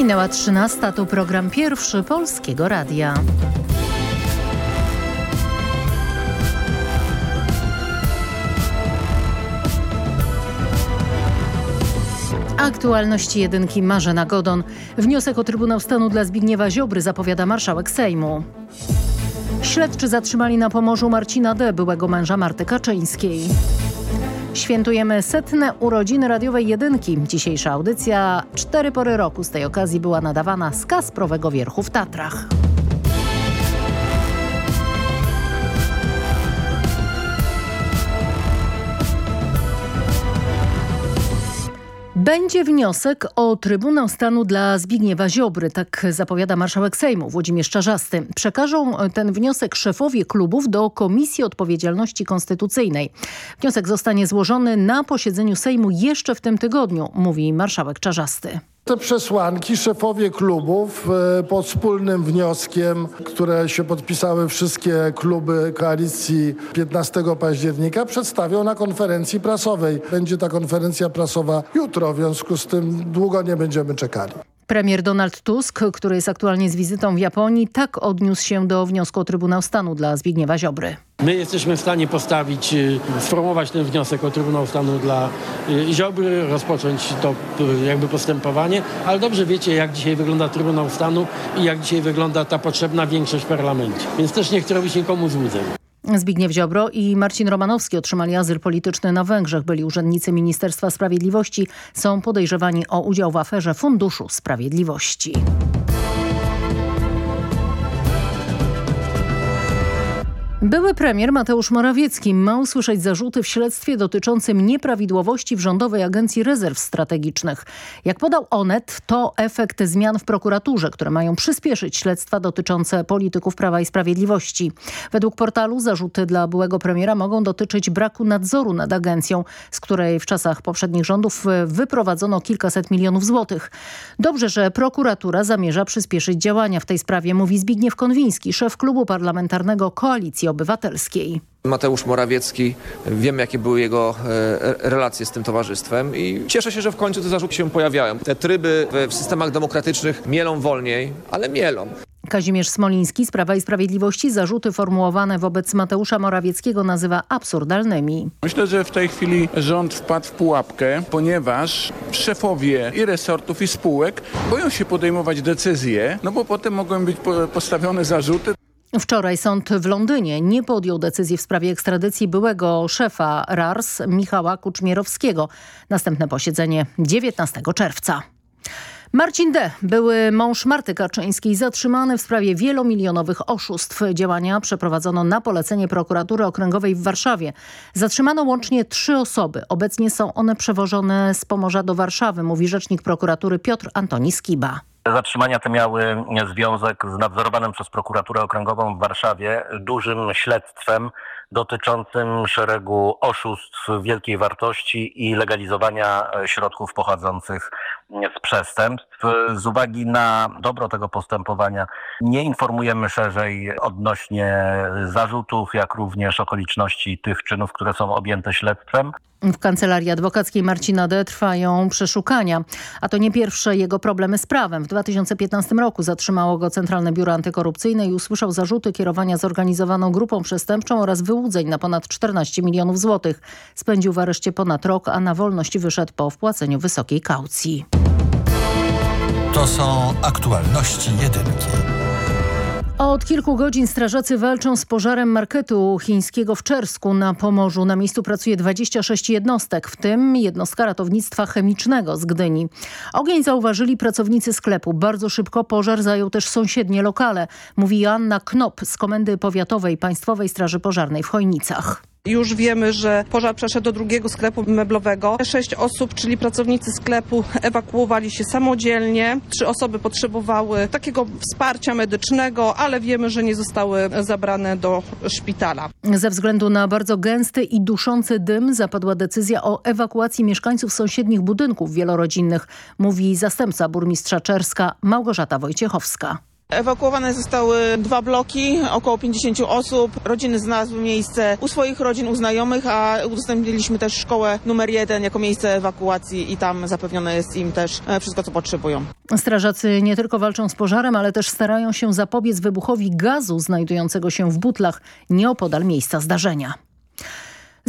Minęła 13. To program pierwszy Polskiego Radia. Aktualności jedynki Marzena Godon. Wniosek o Trybunał Stanu dla Zbigniewa Ziobry zapowiada marszałek Sejmu. Śledczy zatrzymali na Pomorzu Marcina D., byłego męża Marty Kaczyńskiej. Świętujemy setne urodziny radiowej jedynki. Dzisiejsza audycja cztery pory roku z tej okazji była nadawana z Kasprowego Wierchu w Tatrach. Będzie wniosek o Trybunał Stanu dla Zbigniewa Ziobry, tak zapowiada marszałek Sejmu Włodzimierz Czarzasty. Przekażą ten wniosek szefowie klubów do Komisji Odpowiedzialności Konstytucyjnej. Wniosek zostanie złożony na posiedzeniu Sejmu jeszcze w tym tygodniu, mówi marszałek Czarzasty. Te przesłanki szefowie klubów e, pod wspólnym wnioskiem, które się podpisały wszystkie kluby koalicji 15 października, przedstawią na konferencji prasowej. Będzie ta konferencja prasowa jutro, w związku z tym długo nie będziemy czekali. Premier Donald Tusk, który jest aktualnie z wizytą w Japonii, tak odniósł się do wniosku o Trybunał Stanu dla Zbigniewa Ziobry. My jesteśmy w stanie postawić, y, sformułować ten wniosek o Trybunał Stanu dla y, Ziobry, rozpocząć to y, jakby postępowanie, ale dobrze wiecie, jak dzisiaj wygląda Trybunał Stanu i jak dzisiaj wygląda ta potrzebna większość w parlamencie. Więc też nie chcę robić nikomu złudzeń. Zbigniew Ziobro i Marcin Romanowski otrzymali azyl polityczny na Węgrzech. Byli urzędnicy Ministerstwa Sprawiedliwości. Są podejrzewani o udział w aferze Funduszu Sprawiedliwości. Były premier Mateusz Morawiecki ma usłyszeć zarzuty w śledztwie dotyczącym nieprawidłowości w Rządowej Agencji Rezerw Strategicznych. Jak podał Onet, to efekt zmian w prokuraturze, które mają przyspieszyć śledztwa dotyczące polityków Prawa i Sprawiedliwości. Według portalu zarzuty dla byłego premiera mogą dotyczyć braku nadzoru nad agencją, z której w czasach poprzednich rządów wyprowadzono kilkaset milionów złotych. Dobrze, że prokuratura zamierza przyspieszyć działania w tej sprawie, mówi Zbigniew Konwiński, szef klubu parlamentarnego Koalicji Obywatelskiej. Mateusz Morawiecki, wiem jakie były jego e, relacje z tym towarzystwem i cieszę się, że w końcu te zarzuty się pojawiają. Te tryby w systemach demokratycznych mielą wolniej, ale mielą. Kazimierz Smoliński z Prawa i Sprawiedliwości zarzuty formułowane wobec Mateusza Morawieckiego nazywa absurdalnymi. Myślę, że w tej chwili rząd wpadł w pułapkę, ponieważ szefowie i resortów i spółek boją się podejmować decyzje, no bo potem mogą być postawione zarzuty. Wczoraj sąd w Londynie nie podjął decyzji w sprawie ekstradycji byłego szefa RARS Michała Kuczmierowskiego. Następne posiedzenie 19 czerwca. Marcin D., były mąż Marty Kaczyńskiej, zatrzymany w sprawie wielomilionowych oszustw. Działania przeprowadzono na polecenie prokuratury okręgowej w Warszawie. Zatrzymano łącznie trzy osoby. Obecnie są one przewożone z Pomorza do Warszawy, mówi rzecznik prokuratury Piotr Antoni Skiba. Zatrzymania te miały związek z nadzorowanym przez prokuraturę okręgową w Warszawie dużym śledztwem dotyczącym szeregu oszustw wielkiej wartości i legalizowania środków pochodzących z przestępstw. Z uwagi na dobro tego postępowania nie informujemy szerzej odnośnie zarzutów, jak również okoliczności tych czynów, które są objęte śledztwem. W kancelarii adwokackiej Marcina D. trwają przeszukania, a to nie pierwsze jego problemy z prawem. W 2015 roku zatrzymało go Centralne Biuro Antykorupcyjne i usłyszał zarzuty kierowania zorganizowaną grupą przestępczą oraz wyłudzeń na ponad 14 milionów złotych. Spędził w areszcie ponad rok, a na wolność wyszedł po wpłaceniu wysokiej kaucji. To są aktualności jedynki. Od kilku godzin strażacy walczą z pożarem marketu chińskiego w Czersku na Pomorzu. Na miejscu pracuje 26 jednostek, w tym jednostka ratownictwa chemicznego z Gdyni. Ogień zauważyli pracownicy sklepu. Bardzo szybko pożar zajął też sąsiednie lokale, mówi Joanna Knop z Komendy Powiatowej Państwowej Straży Pożarnej w Chojnicach. Już wiemy, że pożar przeszedł do drugiego sklepu meblowego. Sześć osób, czyli pracownicy sklepu ewakuowali się samodzielnie. Trzy osoby potrzebowały takiego wsparcia medycznego, ale wiemy, że nie zostały zabrane do szpitala. Ze względu na bardzo gęsty i duszący dym zapadła decyzja o ewakuacji mieszkańców sąsiednich budynków wielorodzinnych, mówi zastępca burmistrza Czerska Małgorzata Wojciechowska. Ewakuowane zostały dwa bloki, około 50 osób. Rodziny znalazły miejsce u swoich rodzin, u znajomych, a udostępniliśmy też szkołę numer jeden jako miejsce ewakuacji i tam zapewnione jest im też e, wszystko, co potrzebują. Strażacy nie tylko walczą z pożarem, ale też starają się zapobiec wybuchowi gazu znajdującego się w butlach nieopodal miejsca zdarzenia.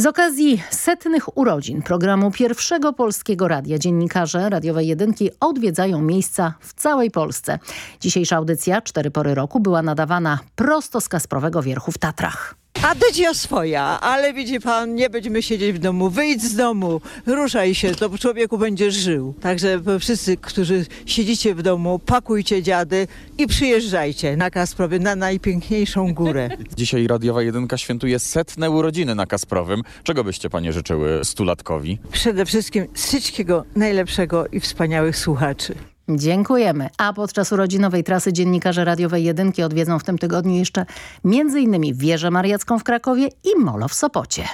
Z okazji setnych urodzin programu Pierwszego Polskiego Radia dziennikarze radiowej jedynki odwiedzają miejsca w całej Polsce. Dzisiejsza audycja Cztery Pory Roku była nadawana prosto z Kasprowego Wierchu w Tatrach. A decia swoja, ale widzi pan, nie będziemy siedzieć w domu. Wyjdź z domu, ruszaj się, to człowieku będziesz żył. Także wszyscy, którzy siedzicie w domu, pakujcie dziady i przyjeżdżajcie na Kasprowy, na najpiękniejszą górę. Dzisiaj Radiowa Jedynka świętuje setne urodziny na Kasprowym. Czego byście panie życzyły stulatkowi? Przede wszystkim wszystkiego najlepszego i wspaniałych słuchaczy. Dziękujemy. A podczas urodzinowej trasy dziennikarze radiowej jedynki odwiedzą w tym tygodniu jeszcze m.in. Wieżę Mariacką w Krakowie i Molo w Sopocie.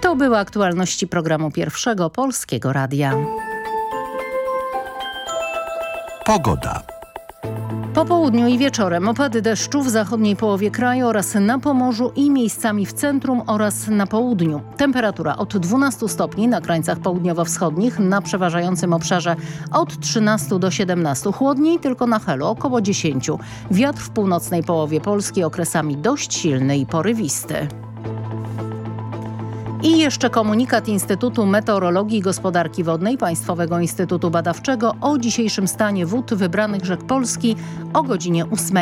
To były aktualności programu Pierwszego Polskiego Radia. Pogoda. Po południu i wieczorem opady deszczu w zachodniej połowie kraju oraz na Pomorzu i miejscami w centrum oraz na południu. Temperatura od 12 stopni na krańcach południowo-wschodnich, na przeważającym obszarze od 13 do 17. Chłodniej tylko na Helu około 10. Wiatr w północnej połowie Polski okresami dość silny i porywisty. I jeszcze komunikat Instytutu Meteorologii i Gospodarki Wodnej Państwowego Instytutu Badawczego o dzisiejszym stanie wód wybranych rzek Polski o godzinie 8.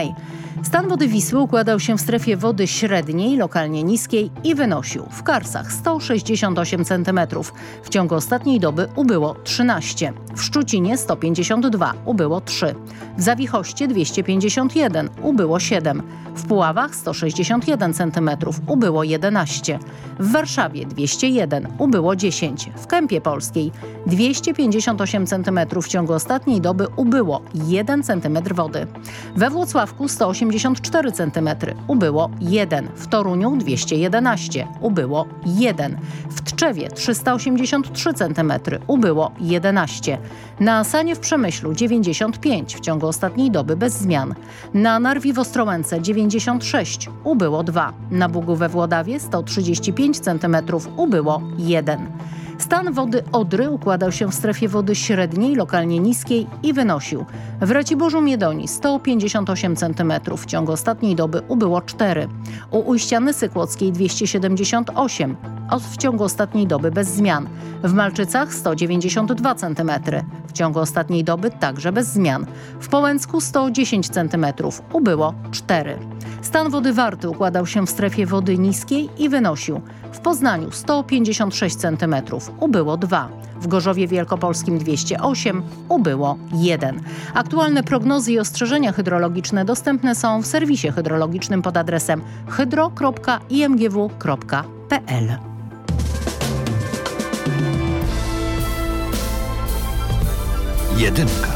Stan wody Wisły układał się w strefie wody średniej, lokalnie niskiej i wynosił w Karsach 168 cm. W ciągu ostatniej doby ubyło 13. W Szczucinie 152, ubyło 3. W Zawichoście 251, ubyło 7. W Puławach 161 cm, ubyło 11. W Warszawie 201, ubyło 10. W Kępie Polskiej 258 cm w ciągu ostatniej doby ubyło 1 cm wody. We Włocławku 184 cm, ubyło 1. W Toruniu 211, ubyło 1. W Tczewie 383 cm, ubyło 11. Na Asanie w Przemyślu 95 w ciągu ostatniej doby bez zmian. Na Narwi w Ostrołęce 96, ubyło 2. Na Bugu we Włodawie 135 cm, ubyło 1. Stan wody Odry układał się w strefie wody średniej, lokalnie niskiej i wynosił w Raciborzu Miedoni 158 cm, w ciągu ostatniej doby ubyło 4. U ujścia Nysy Kłodzkiej 278, w ciągu ostatniej doby bez zmian. W Malczycach 192 cm, w ciągu ostatniej doby także bez zmian. W Połęcku 110 cm, ubyło 4. Stan wody Warty układał się w strefie wody niskiej i wynosił w Poznaniu 156 cm, ubyło 2. W Gorzowie Wielkopolskim 208, ubyło 1. Aktualne prognozy i ostrzeżenia hydrologiczne dostępne są w serwisie hydrologicznym pod adresem hydro.imgw.pl. Jedynka.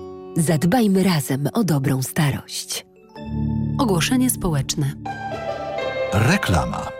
Zadbajmy razem o dobrą starość. Ogłoszenie społeczne. Reklama.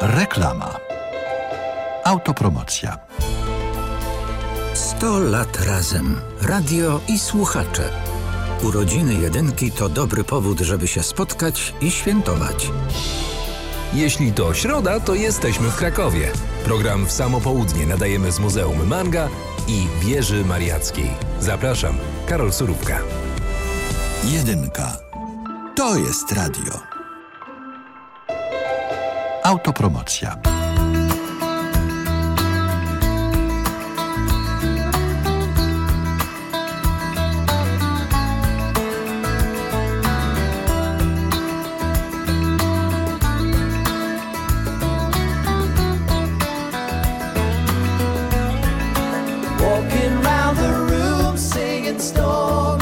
Reklama. Autopromocja. 100 lat razem. Radio i słuchacze. Urodziny jedynki to dobry powód, żeby się spotkać i świętować. Jeśli to środa, to jesteśmy w Krakowie. Program w samo południe nadajemy z Muzeum Manga i Wieży Mariackiej. Zapraszam, Karol Surówka. Jedynka. To jest radio. Autopromocja. Walking round the room singing stormy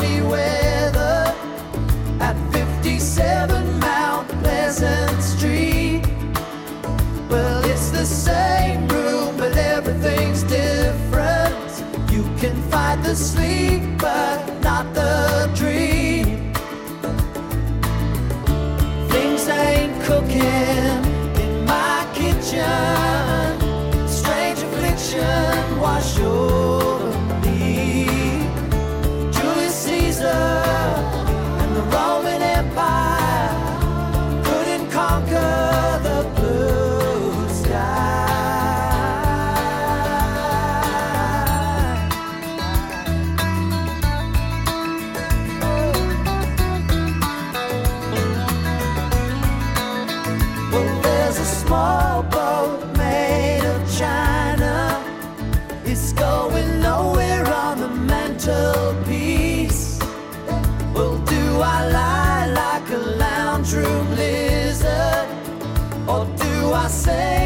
sleep, myself.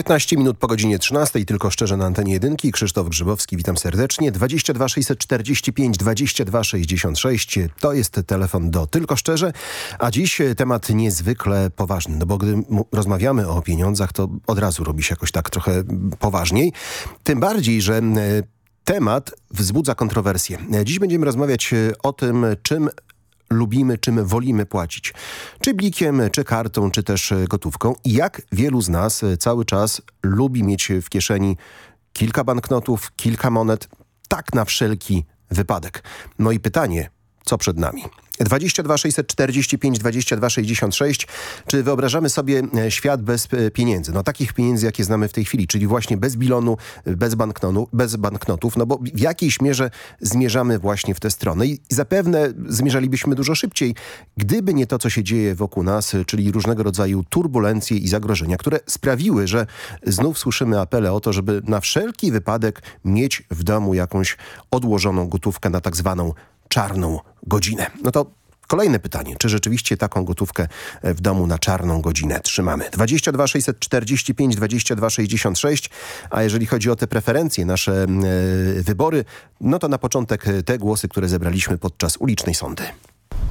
15 minut po godzinie 13, tylko szczerze na antenie jedynki. Krzysztof Grzybowski, witam serdecznie. 22 645 22 66 to jest telefon do tylko szczerze, a dziś temat niezwykle poważny, no bo gdy rozmawiamy o pieniądzach, to od razu robi się jakoś tak trochę poważniej. Tym bardziej, że temat wzbudza kontrowersje. Dziś będziemy rozmawiać o tym, czym lubimy, czym wolimy płacić. Czy blikiem, czy kartą, czy też gotówką. I jak wielu z nas cały czas lubi mieć w kieszeni kilka banknotów, kilka monet, tak na wszelki wypadek. No i pytanie, co przed nami? 22 645 22 66. Czy wyobrażamy sobie świat bez pieniędzy? No takich pieniędzy, jakie znamy w tej chwili, czyli właśnie bez bilonu, bez, banknonu, bez banknotów, no bo w jakiejś mierze zmierzamy właśnie w tę stronę i zapewne zmierzalibyśmy dużo szybciej, gdyby nie to, co się dzieje wokół nas, czyli różnego rodzaju turbulencje i zagrożenia, które sprawiły, że znów słyszymy apele o to, żeby na wszelki wypadek mieć w domu jakąś odłożoną gotówkę na tak zwaną czarną godzinę. No to Kolejne pytanie, czy rzeczywiście taką gotówkę w domu na czarną godzinę trzymamy? 22 645 22 66, a jeżeli chodzi o te preferencje, nasze e, wybory, no to na początek te głosy, które zebraliśmy podczas ulicznej sądy.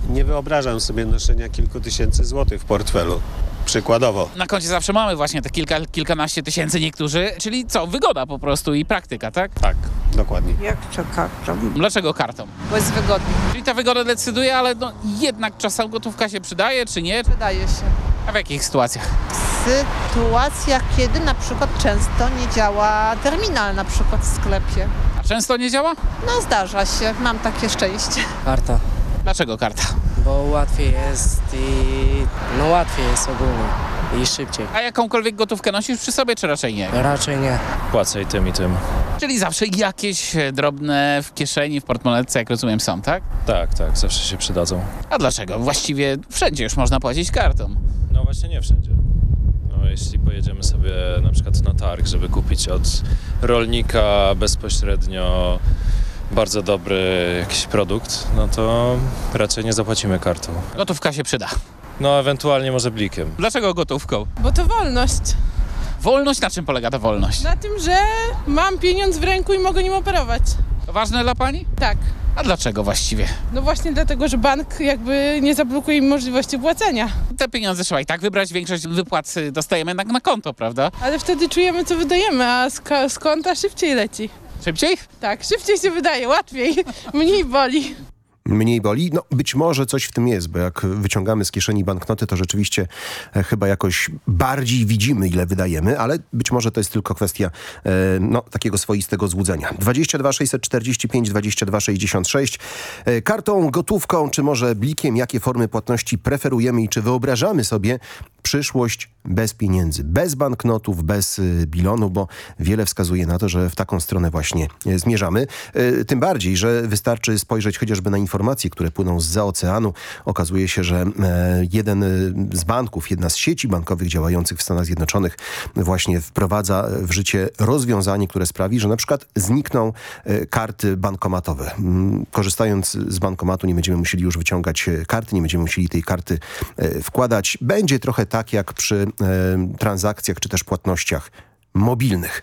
Nie wyobrażam sobie noszenia kilku tysięcy złotych w portfelu. Przykładowo. Na koncie zawsze mamy właśnie te kilka, kilkanaście tysięcy niektórzy, czyli co, wygoda po prostu i praktyka, tak? Tak, dokładnie. Jak to kartą? Dlaczego kartą? Bo jest wygodnie. Czyli ta wygoda decyduje, ale no jednak czasem gotówka się przydaje, czy nie? Przydaje się. A w jakich sytuacjach? W sytuacjach, kiedy na przykład często nie działa terminal na przykład w sklepie. A często nie działa? No zdarza się, mam takie szczęście. Karta. Dlaczego karta? Bo łatwiej jest i no łatwiej jest ogólnie i szybciej. A jakąkolwiek gotówkę nosisz przy sobie, czy raczej nie? Raczej nie. Płacę i tym i tym. Czyli zawsze jakieś drobne w kieszeni, w portmonetce, jak rozumiem, są, tak? Tak, tak, zawsze się przydadzą. A dlaczego? Właściwie wszędzie już można płacić kartą. No właśnie nie wszędzie. No, jeśli pojedziemy sobie na przykład na targ, żeby kupić od rolnika bezpośrednio bardzo dobry jakiś produkt, no to raczej nie zapłacimy kartą. Gotówka się przyda. No ewentualnie może blikiem. Dlaczego gotówką? Bo to wolność. Wolność? Na czym polega ta wolność? Na tym, że mam pieniądz w ręku i mogę nim operować. To ważne dla pani? Tak. A dlaczego właściwie? No właśnie dlatego, że bank jakby nie zablokuje mi możliwości płacenia. Te pieniądze trzeba i tak wybrać, większość wypłat dostajemy jednak na konto, prawda? Ale wtedy czujemy, co wydajemy, a z, z konta szybciej leci. Szybciej? Tak, szybciej się wydaje, łatwiej, mniej boli. Mniej boli? No być może coś w tym jest, bo jak wyciągamy z kieszeni banknoty, to rzeczywiście e, chyba jakoś bardziej widzimy, ile wydajemy, ale być może to jest tylko kwestia e, no, takiego swoistego złudzenia. 22 645 22 66. E, kartą, gotówką, czy może blikiem, jakie formy płatności preferujemy i czy wyobrażamy sobie przyszłość bez pieniędzy, bez banknotów, bez y, bilonu, bo wiele wskazuje na to, że w taką stronę właśnie y, zmierzamy. Y, tym bardziej, że wystarczy spojrzeć chociażby na informacje, które płyną z oceanu. Okazuje się, że e, jeden z banków, jedna z sieci bankowych działających w Stanach Zjednoczonych właśnie wprowadza w życie rozwiązanie, które sprawi, że na przykład znikną e, karty bankomatowe. Mm, korzystając z bankomatu nie będziemy musieli już wyciągać e, karty, nie będziemy musieli tej karty wkładać. Będzie trochę tak jak przy transakcjach czy też płatnościach mobilnych.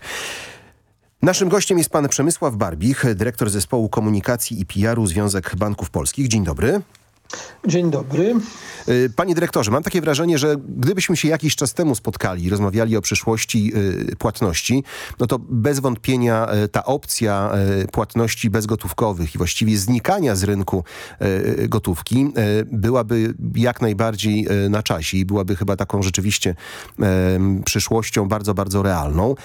Naszym gościem jest pan Przemysław Barbich, dyrektor zespołu komunikacji i PR-u Związek Banków Polskich. Dzień dobry. Dzień dobry. Panie dyrektorze, mam takie wrażenie, że gdybyśmy się jakiś czas temu spotkali i rozmawiali o przyszłości płatności, no to bez wątpienia ta opcja płatności bezgotówkowych i właściwie znikania z rynku gotówki byłaby jak najbardziej na czasie i byłaby chyba taką rzeczywiście przyszłością bardzo, bardzo realną.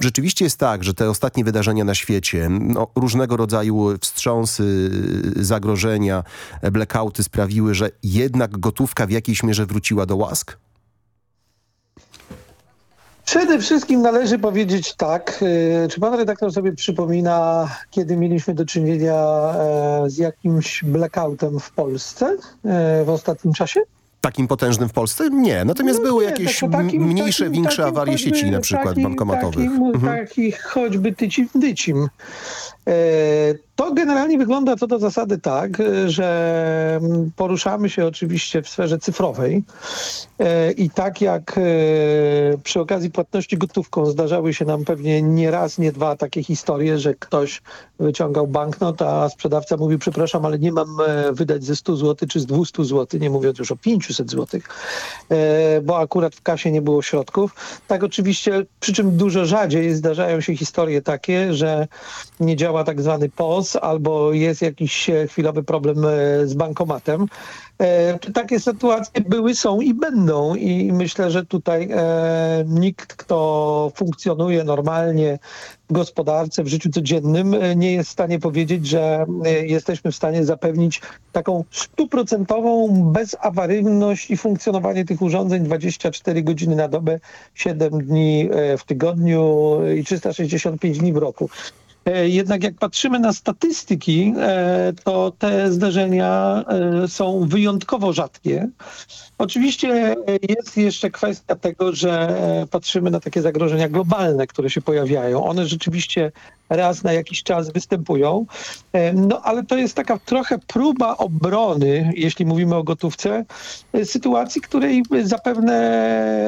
Rzeczywiście jest tak, że te ostatnie wydarzenia na świecie, no, różnego rodzaju wstrząsy, zagrożenia, blackouty, sprawiły, że jednak gotówka w jakiejś mierze wróciła do łask? Przede wszystkim należy powiedzieć tak. Czy pan redaktor sobie przypomina, kiedy mieliśmy do czynienia z jakimś blackoutem w Polsce w ostatnim czasie? Takim potężnym w Polsce? Nie. Natomiast no były nie, jakieś tak, takim, mniejsze, takim, większe takim awarie sieci na przykład takim, bankomatowych. Takim, mhm. Takich choćby tycim dycim. To generalnie wygląda co do zasady tak, y, że mm, poruszamy się oczywiście w sferze cyfrowej E, i tak jak e, przy okazji płatności gotówką zdarzały się nam pewnie nie raz, nie dwa takie historie, że ktoś wyciągał banknot, a sprzedawca mówił przepraszam, ale nie mam e, wydać ze 100 zł czy z 200 zł, nie mówiąc już o 500 zł, bo akurat w kasie nie było środków. Tak oczywiście, przy czym dużo rzadziej zdarzają się historie takie, że nie działa tak zwany POS albo jest jakiś e, chwilowy problem e, z bankomatem. E, Takie sytuacje były, są i będą i myślę, że tutaj nikt, kto funkcjonuje normalnie w gospodarce, w życiu codziennym, nie jest w stanie powiedzieć, że jesteśmy w stanie zapewnić taką stuprocentową bezawaryjność i funkcjonowanie tych urządzeń 24 godziny na dobę, 7 dni w tygodniu i 365 dni w roku. E, Jednak jak patrzymy na statystyki, e, to te zdarzenia e, są wyjątkowo rzadkie. Oczywiście jest jeszcze kwestia tego, że patrzymy na takie zagrożenia globalne, które się pojawiają. One rzeczywiście raz na jakiś czas występują. E, No ale to jest taka trochę próba obrony, jeśli mówimy o gotówce, e, sytuacji, której zapewne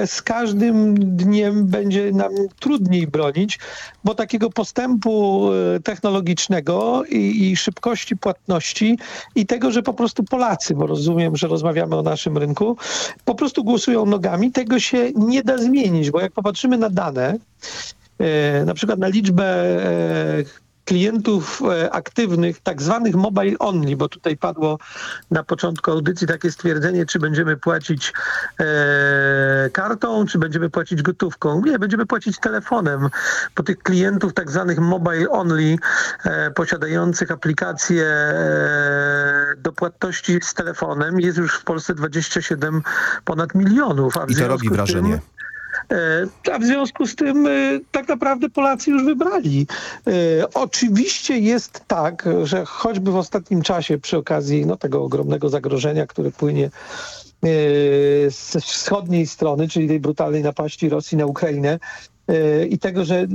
z każdym dniem będzie nam trudniej bronić, bo takiego postępu e, technologicznego i, i szybkości płatności i tego, że po prostu Polacy, bo rozumiem, że rozmawiamy o naszym rynku, po prostu głosują nogami, tego się nie da zmienić, bo jak popatrzymy na dane, na przykład na liczbę e, klientów e, aktywnych, tak zwanych mobile only, bo tutaj padło na początku audycji takie stwierdzenie, czy będziemy płacić e, kartą, czy będziemy płacić gotówką. Nie, będziemy płacić telefonem, bo tych klientów tak zwanych mobile only, e, posiadających aplikacje e, do płatności z telefonem jest już w Polsce 27 ponad milionów. I to robi wrażenie. Tym, E, A w związku z tym e, tak naprawdę Polacy już wybrali. E, Oczywiście jest tak, że choćby w ostatnim czasie przy okazji no, tego ogromnego zagrożenia, które płynie e, ze wschodniej strony, czyli tej brutalnej napaści Rosji na Ukrainę, e, i tego, że,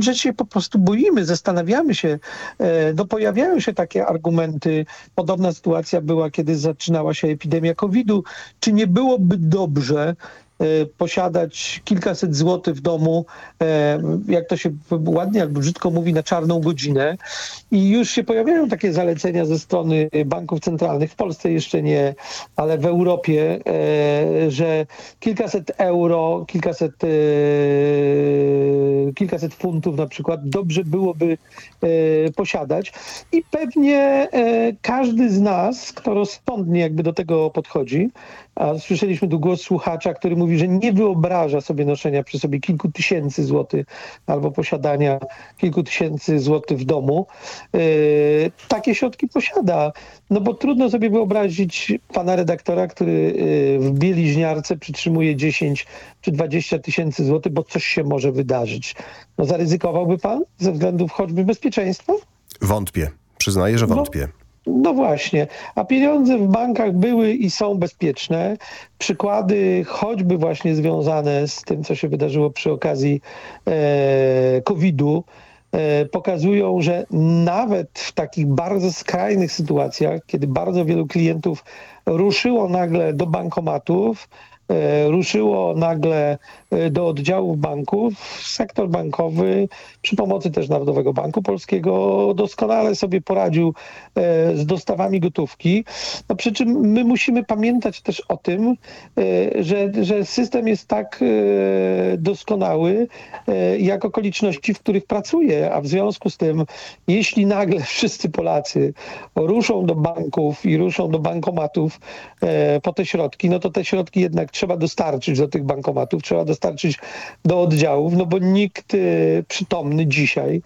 że, się po prostu boimy, zastanawiamy się. E, No, pojawiają się takie argumenty. Podobna sytuacja była, kiedy zaczynała się epidemia COVID-u. Czy nie byłoby dobrze e, posiadać kilkaset złotych w domu, e, jak to się ładnie albo brzydko mówi, na czarną godzinę. I już się pojawiają takie zalecenia ze strony banków centralnych, w Polsce jeszcze nie, ale w Europie, e, że kilkaset euro, kilkaset, kilkaset funtów na przykład dobrze byłoby posiadać. I pewnie każdy z nas, kto rozsądnie jakby do tego podchodzi, a słyszeliśmy tu głos słuchacza, który mówi, że nie wyobraża sobie noszenia przy sobie kilku tysięcy złotych albo posiadania kilku tysięcy złotych w domu. Yy, takie środki posiada. No bo trudno sobie wyobrazić pana redaktora, który yy, w bieliźniarce przytrzymuje 10 czy 20 tysięcy złotych, bo coś się może wydarzyć. No zaryzykowałby pan ze względów choćby bezpieczeństwa? Wątpię. Przyznaję, że wątpię. No właśnie, a pieniądze w bankach były i są bezpieczne. Przykłady choćby właśnie związane z tym, co się wydarzyło przy okazji e, COVID-u, e, pokazują, że nawet w takich bardzo skrajnych sytuacjach, kiedy bardzo wielu klientów ruszyło nagle do bankomatów, e, ruszyło nagle do oddziałów banków, sektor bankowy przy pomocy też Narodowego Banku Polskiego doskonale sobie poradził e, z dostawami gotówki. No przy czym my musimy pamiętać też o tym, e, że, że system jest tak e, doskonały, jak okoliczności, w których pracuje, a w związku z tym, jeśli nagle wszyscy Polacy ruszą do banków i ruszą do bankomatów po te środki, no to te środki jednak trzeba dostarczyć do tych bankomatów, trzeba dostarczyć do oddziałów, no bo nikt e, przytomny dzisiaj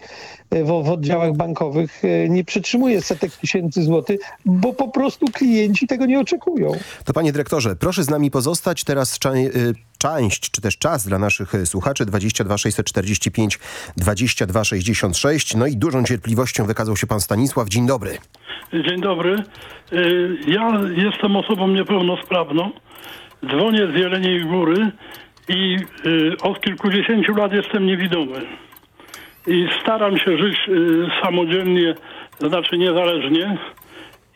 e, w, w oddziałach bankowych e, nie przytrzymuje setek tysięcy złotych, bo po prostu klienci tego nie oczekują. To panie dyrektorze, proszę z nami pozostać. Teraz y, część, czy też czas dla naszych y, słuchaczy 22 645 22 66. No i dużą cierpliwością wykazał się pan Stanisław. Dzień dobry. Dzień dobry. Y, Ja jestem osobą niepełnosprawną. Dzwonię z Jeleniej Góry i y, od kilkudziesięciu lat jestem niewidomy. I staram się żyć y, samodzielnie znaczy niezależnie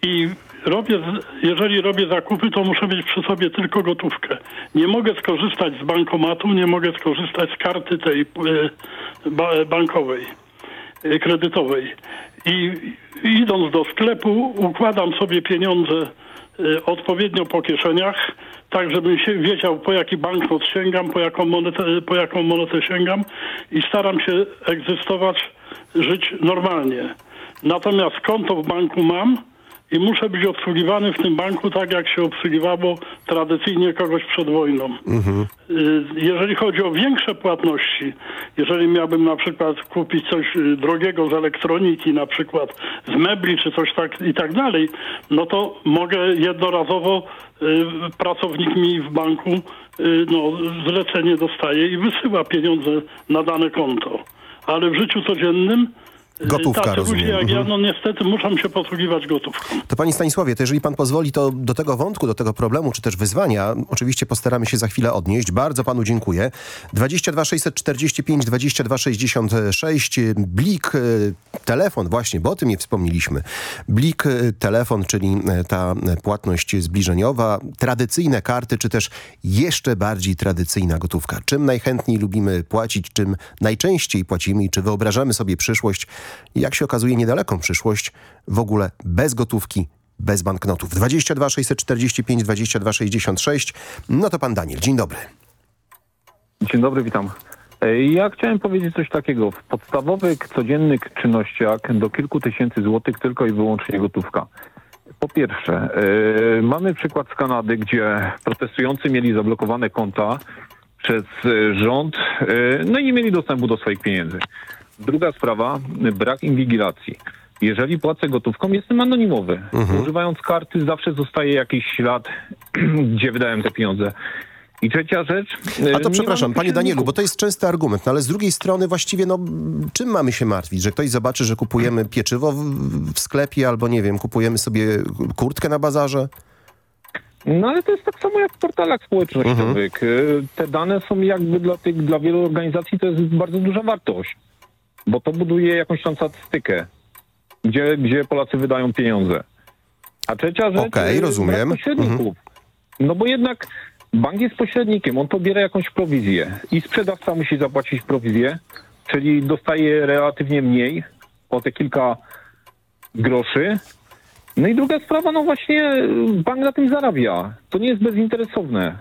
i robię, jeżeli robię zakupy, to muszę mieć przy sobie tylko gotówkę. Nie mogę skorzystać z bankomatu, nie mogę skorzystać z karty tej ba, bankowej, e, kredytowej. I idąc do sklepu układam sobie pieniądze odpowiednio po kieszeniach, tak żebym się wiedział po jaki banknot sięgam, po jaką monetę, po jaką monetę sięgam i staram się egzystować, żyć normalnie. Natomiast konto w banku mam i muszę być obsługiwany w tym banku tak, jak się obsługiwało tradycyjnie kogoś przed wojną. Y, Jeżeli chodzi o większe płatności, jeżeli miałbym na przykład kupić coś y, drogiego z elektroniki, na przykład z mebli czy coś tak i tak dalej, no to mogę jednorazowo, y, pracownik mi w banku no, zlecenie dostaje i wysyła pieniądze na dane konto. Ale w życiu codziennym Gotówka, tacy ludzie rozumiem. jak ja, Mhm. no niestety muszą się posługiwać gotówką. To Panie Stanisławie, to jeżeli Pan pozwoli, to do tego wątku, do tego problemu, czy też wyzwania, oczywiście postaramy się za chwilę odnieść. Bardzo Panu dziękuję. 22 645 22 66, Blik, e, telefon, właśnie, bo o tym nie wspomnieliśmy. Blik, e, telefon, czyli e, ta płatność zbliżeniowa, tradycyjne karty, czy też jeszcze bardziej tradycyjna gotówka. Czym najchętniej lubimy płacić, czym najczęściej płacimy i czy wyobrażamy sobie przyszłość, jak się okazuje niedaleką przyszłość, w ogóle bez gotówki, bez banknotów. 22 645 22 66. No to pan Daniel, dzień dobry. Dzień dobry, witam. E, Ja chciałem powiedzieć coś takiego. W podstawowych, codziennych czynnościach do kilku tysięcy złotych tylko i wyłącznie gotówka. Po pierwsze, e, mamy przykład z Kanady, gdzie protestujący mieli zablokowane konta przez e, rząd, e, no i nie mieli dostępu do swoich pieniędzy. Druga sprawa, brak inwigilacji. Jeżeli płacę gotówką, jestem anonimowy. Używając karty zawsze zostaje jakiś ślad, gdzie wydałem te pieniądze. I trzecia rzecz... e, A to przepraszam, panie Danielu, bo to jest częsty argument, no ale z drugiej strony właściwie, no czym mamy się martwić? Że ktoś zobaczy, że kupujemy pieczywo w, w sklepie albo, nie wiem, kupujemy sobie kurtkę na bazarze? No ale to jest tak samo jak w portalach społecznościowych. Y, Te dane są jakby dla tych, dla wielu organizacji to jest bardzo duża wartość, bo to buduje jakąś tam statystykę, gdzie, gdzie Polacy wydają pieniądze. A trzecia rzecz... Okej, y, rozumiem. pośredników. No bo jednak bank jest pośrednikiem, on pobiera jakąś prowizję i sprzedawca musi zapłacić prowizję, czyli dostaje relatywnie mniej, o te kilka groszy, no i druga sprawa, no właśnie bank na tym zarabia. To nie jest bezinteresowne.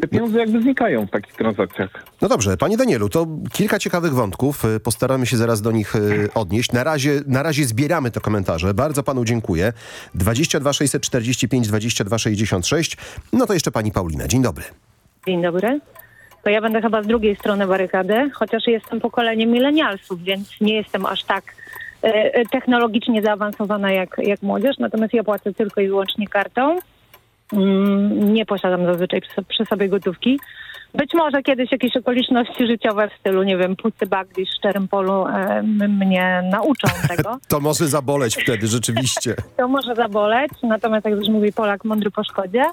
Te pieniądze jakby znikają w takich transakcjach. No dobrze, panie Danielu, to kilka ciekawych wątków. y, Postaramy się zaraz do nich y, odnieść. Na razie, na razie zbieramy te komentarze. Bardzo panu dziękuję. 22 645 22 66. No to jeszcze pani Paulina. Dzień dobry. Dzień dobry. To ja będę chyba z drugiej strony barykady, chociaż jestem pokoleniem milenialsów, więc nie jestem aż tak e, e, technologicznie zaawansowana jak, jak młodzież, natomiast ja płacę tylko i wyłącznie kartą. Mm, nie posiadam zazwyczaj przy, sobie gotówki. Być może kiedyś jakieś okoliczności życiowe w stylu, nie wiem, pusty bag gdzieś w szczerym polu e, mnie nauczą tego. To może zaboleć wtedy, rzeczywiście. To może zaboleć, natomiast jak już mówi Polak, mądry po szkodzie.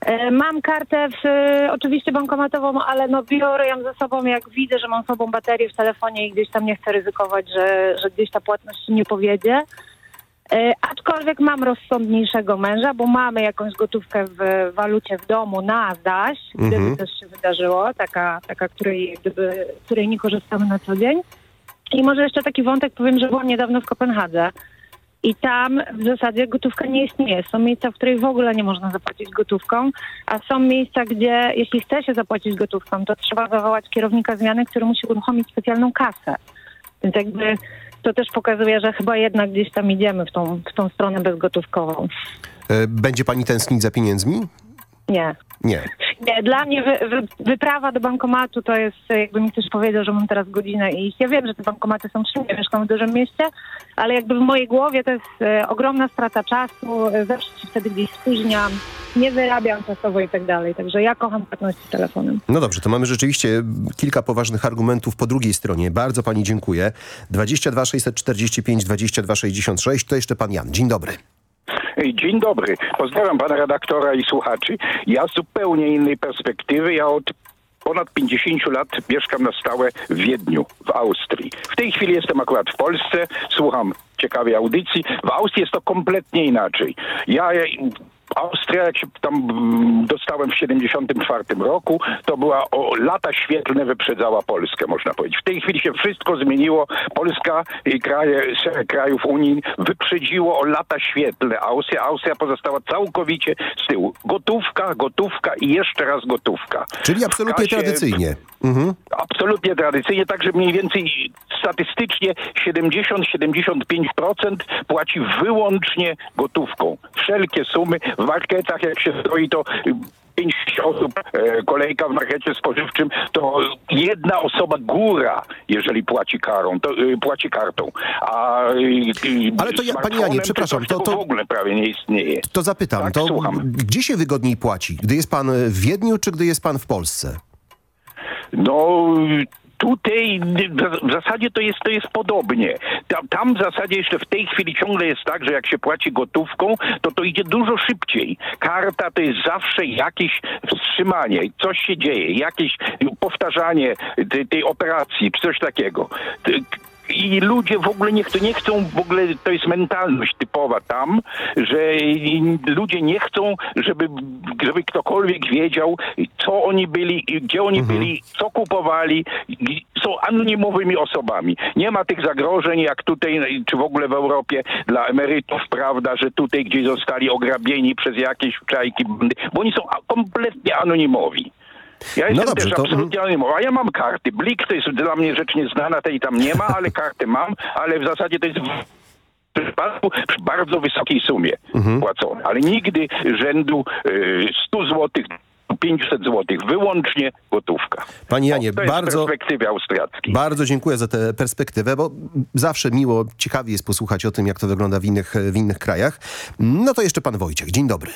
E, Mam kartę w, oczywiście bankomatową, ale no biorę ją ze sobą, jak widzę, że mam sobą baterię w telefonie i gdzieś tam nie chcę ryzykować, że, że gdzieś ta płatność nie powiedzie. E, aczkolwiek mam rozsądniejszego męża, bo mamy jakąś gotówkę w walucie w domu na zaś, gdyby Mhm. coś się wydarzyło, taka, taka której, gdyby, której nie korzystamy na co dzień. I może jeszcze taki wątek powiem, że byłam niedawno w Kopenhadze. I tam w zasadzie gotówka nie istnieje. Są miejsca, w których w ogóle nie można zapłacić gotówką, a są miejsca, gdzie jeśli chce się zapłacić gotówką, to trzeba zawołać kierownika zmiany, który musi uruchomić specjalną kasę. Więc jakby to też pokazuje, że chyba jednak gdzieś tam idziemy w tą, w tą stronę bezgotówkową. E, Będzie pani tęsknić za pieniędzmi? Nie. Nie. Nie, dla mnie wy, wy, wyprawa do bankomatu to jest, jakby mi ktoś powiedział, że mam teraz godzinę iść. Ja wiem, że te bankomaty są wszędzie, mieszkam w dużym mieście, ale jakby w mojej głowie to jest e, ogromna strata czasu, e, zawsze się wtedy gdzieś spóźniam, nie wyrabiam czasowo i tak dalej. Także ja kocham płatności telefonem. No dobrze, to mamy rzeczywiście kilka poważnych argumentów po drugiej stronie. Bardzo pani dziękuję. 22 645 22 66. To jeszcze pan Jan. Dzień dobry. Dzień dobry. Pozdrawiam pana redaktora i słuchaczy. Ja z zupełnie innej perspektywy. Ja od ponad 50 lat mieszkam na stałe w Wiedniu, w Austrii. W tej chwili jestem akurat w Polsce, słucham ciekawej audycji. W Austrii jest to kompletnie inaczej. Ja Austria, jak się tam mm, dostałem w 74 roku, to była o lata świetlne wyprzedzała Polskę, można powiedzieć. W tej chwili się wszystko zmieniło. Polska i kraje, szereg krajów Unii wyprzedziło o lata świetlne Austria. Austria pozostała całkowicie z tyłu. Gotówka, gotówka i jeszcze raz gotówka. Czyli absolutnie kasie- tradycyjnie. Mhm. Absolutnie tradycyjnie, także mniej więcej statystycznie 70-75% płaci wyłącznie gotówką. Wszelkie sumy w marketach, jak się stoi, to 5 osób, e, kolejka w markecie spożywczym, to jedna osoba góra, jeżeli płaci karą, to e, płaci kartą. A e, Ale to ja, panie Janie, przepraszam, to, to, w ogóle prawie nie istnieje. to zapytam, Tak, to słucham. gdzie się wygodniej płaci? Gdy jest pan w Wiedniu, czy gdy jest pan w Polsce? No tutaj w- zasadzie to jest, to jest podobnie. Tam w zasadzie jeszcze w tej chwili ciągle jest tak, że jak się płaci gotówką, to to idzie dużo szybciej. Karta to jest zawsze jakieś wstrzymanie, coś się dzieje, jakieś powtarzanie tej, tej operacji, coś takiego. I ludzie w ogóle nie, chcą- nie chcą, w ogóle to jest mentalność typowa tam, że ludzie nie chcą, żeby, żeby ktokolwiek wiedział, co oni byli, gdzie oni byli, co kupowali. Są anonimowymi osobami. Nie ma tych zagrożeń jak tutaj, czy w ogóle w Europie dla emerytów, prawda, że tutaj gdzieś zostali ograbieni przez jakieś czajki, bo oni są kompletnie anonimowi. Ja jestem dobrze, też to- absolutnie anonimowy, a ja mam karty. Blik to jest dla mnie rzecz nieznana, tej tam nie ma, ale kartę mam, ale w zasadzie to jest w przypadku przy bardzo wysokiej sumie Mhm. płacone, ale nigdy rzędu y, 100 zł, 500 zł, wyłącznie gotówka. Panie Janie, jest bardzo, z perspektywy austriackiej. bardzo dziękuję za tę perspektywę, bo zawsze miło, ciekawie jest posłuchać o tym, jak to wygląda w innych, w innych krajach. No to jeszcze pan Wojciech. Dzień dobry.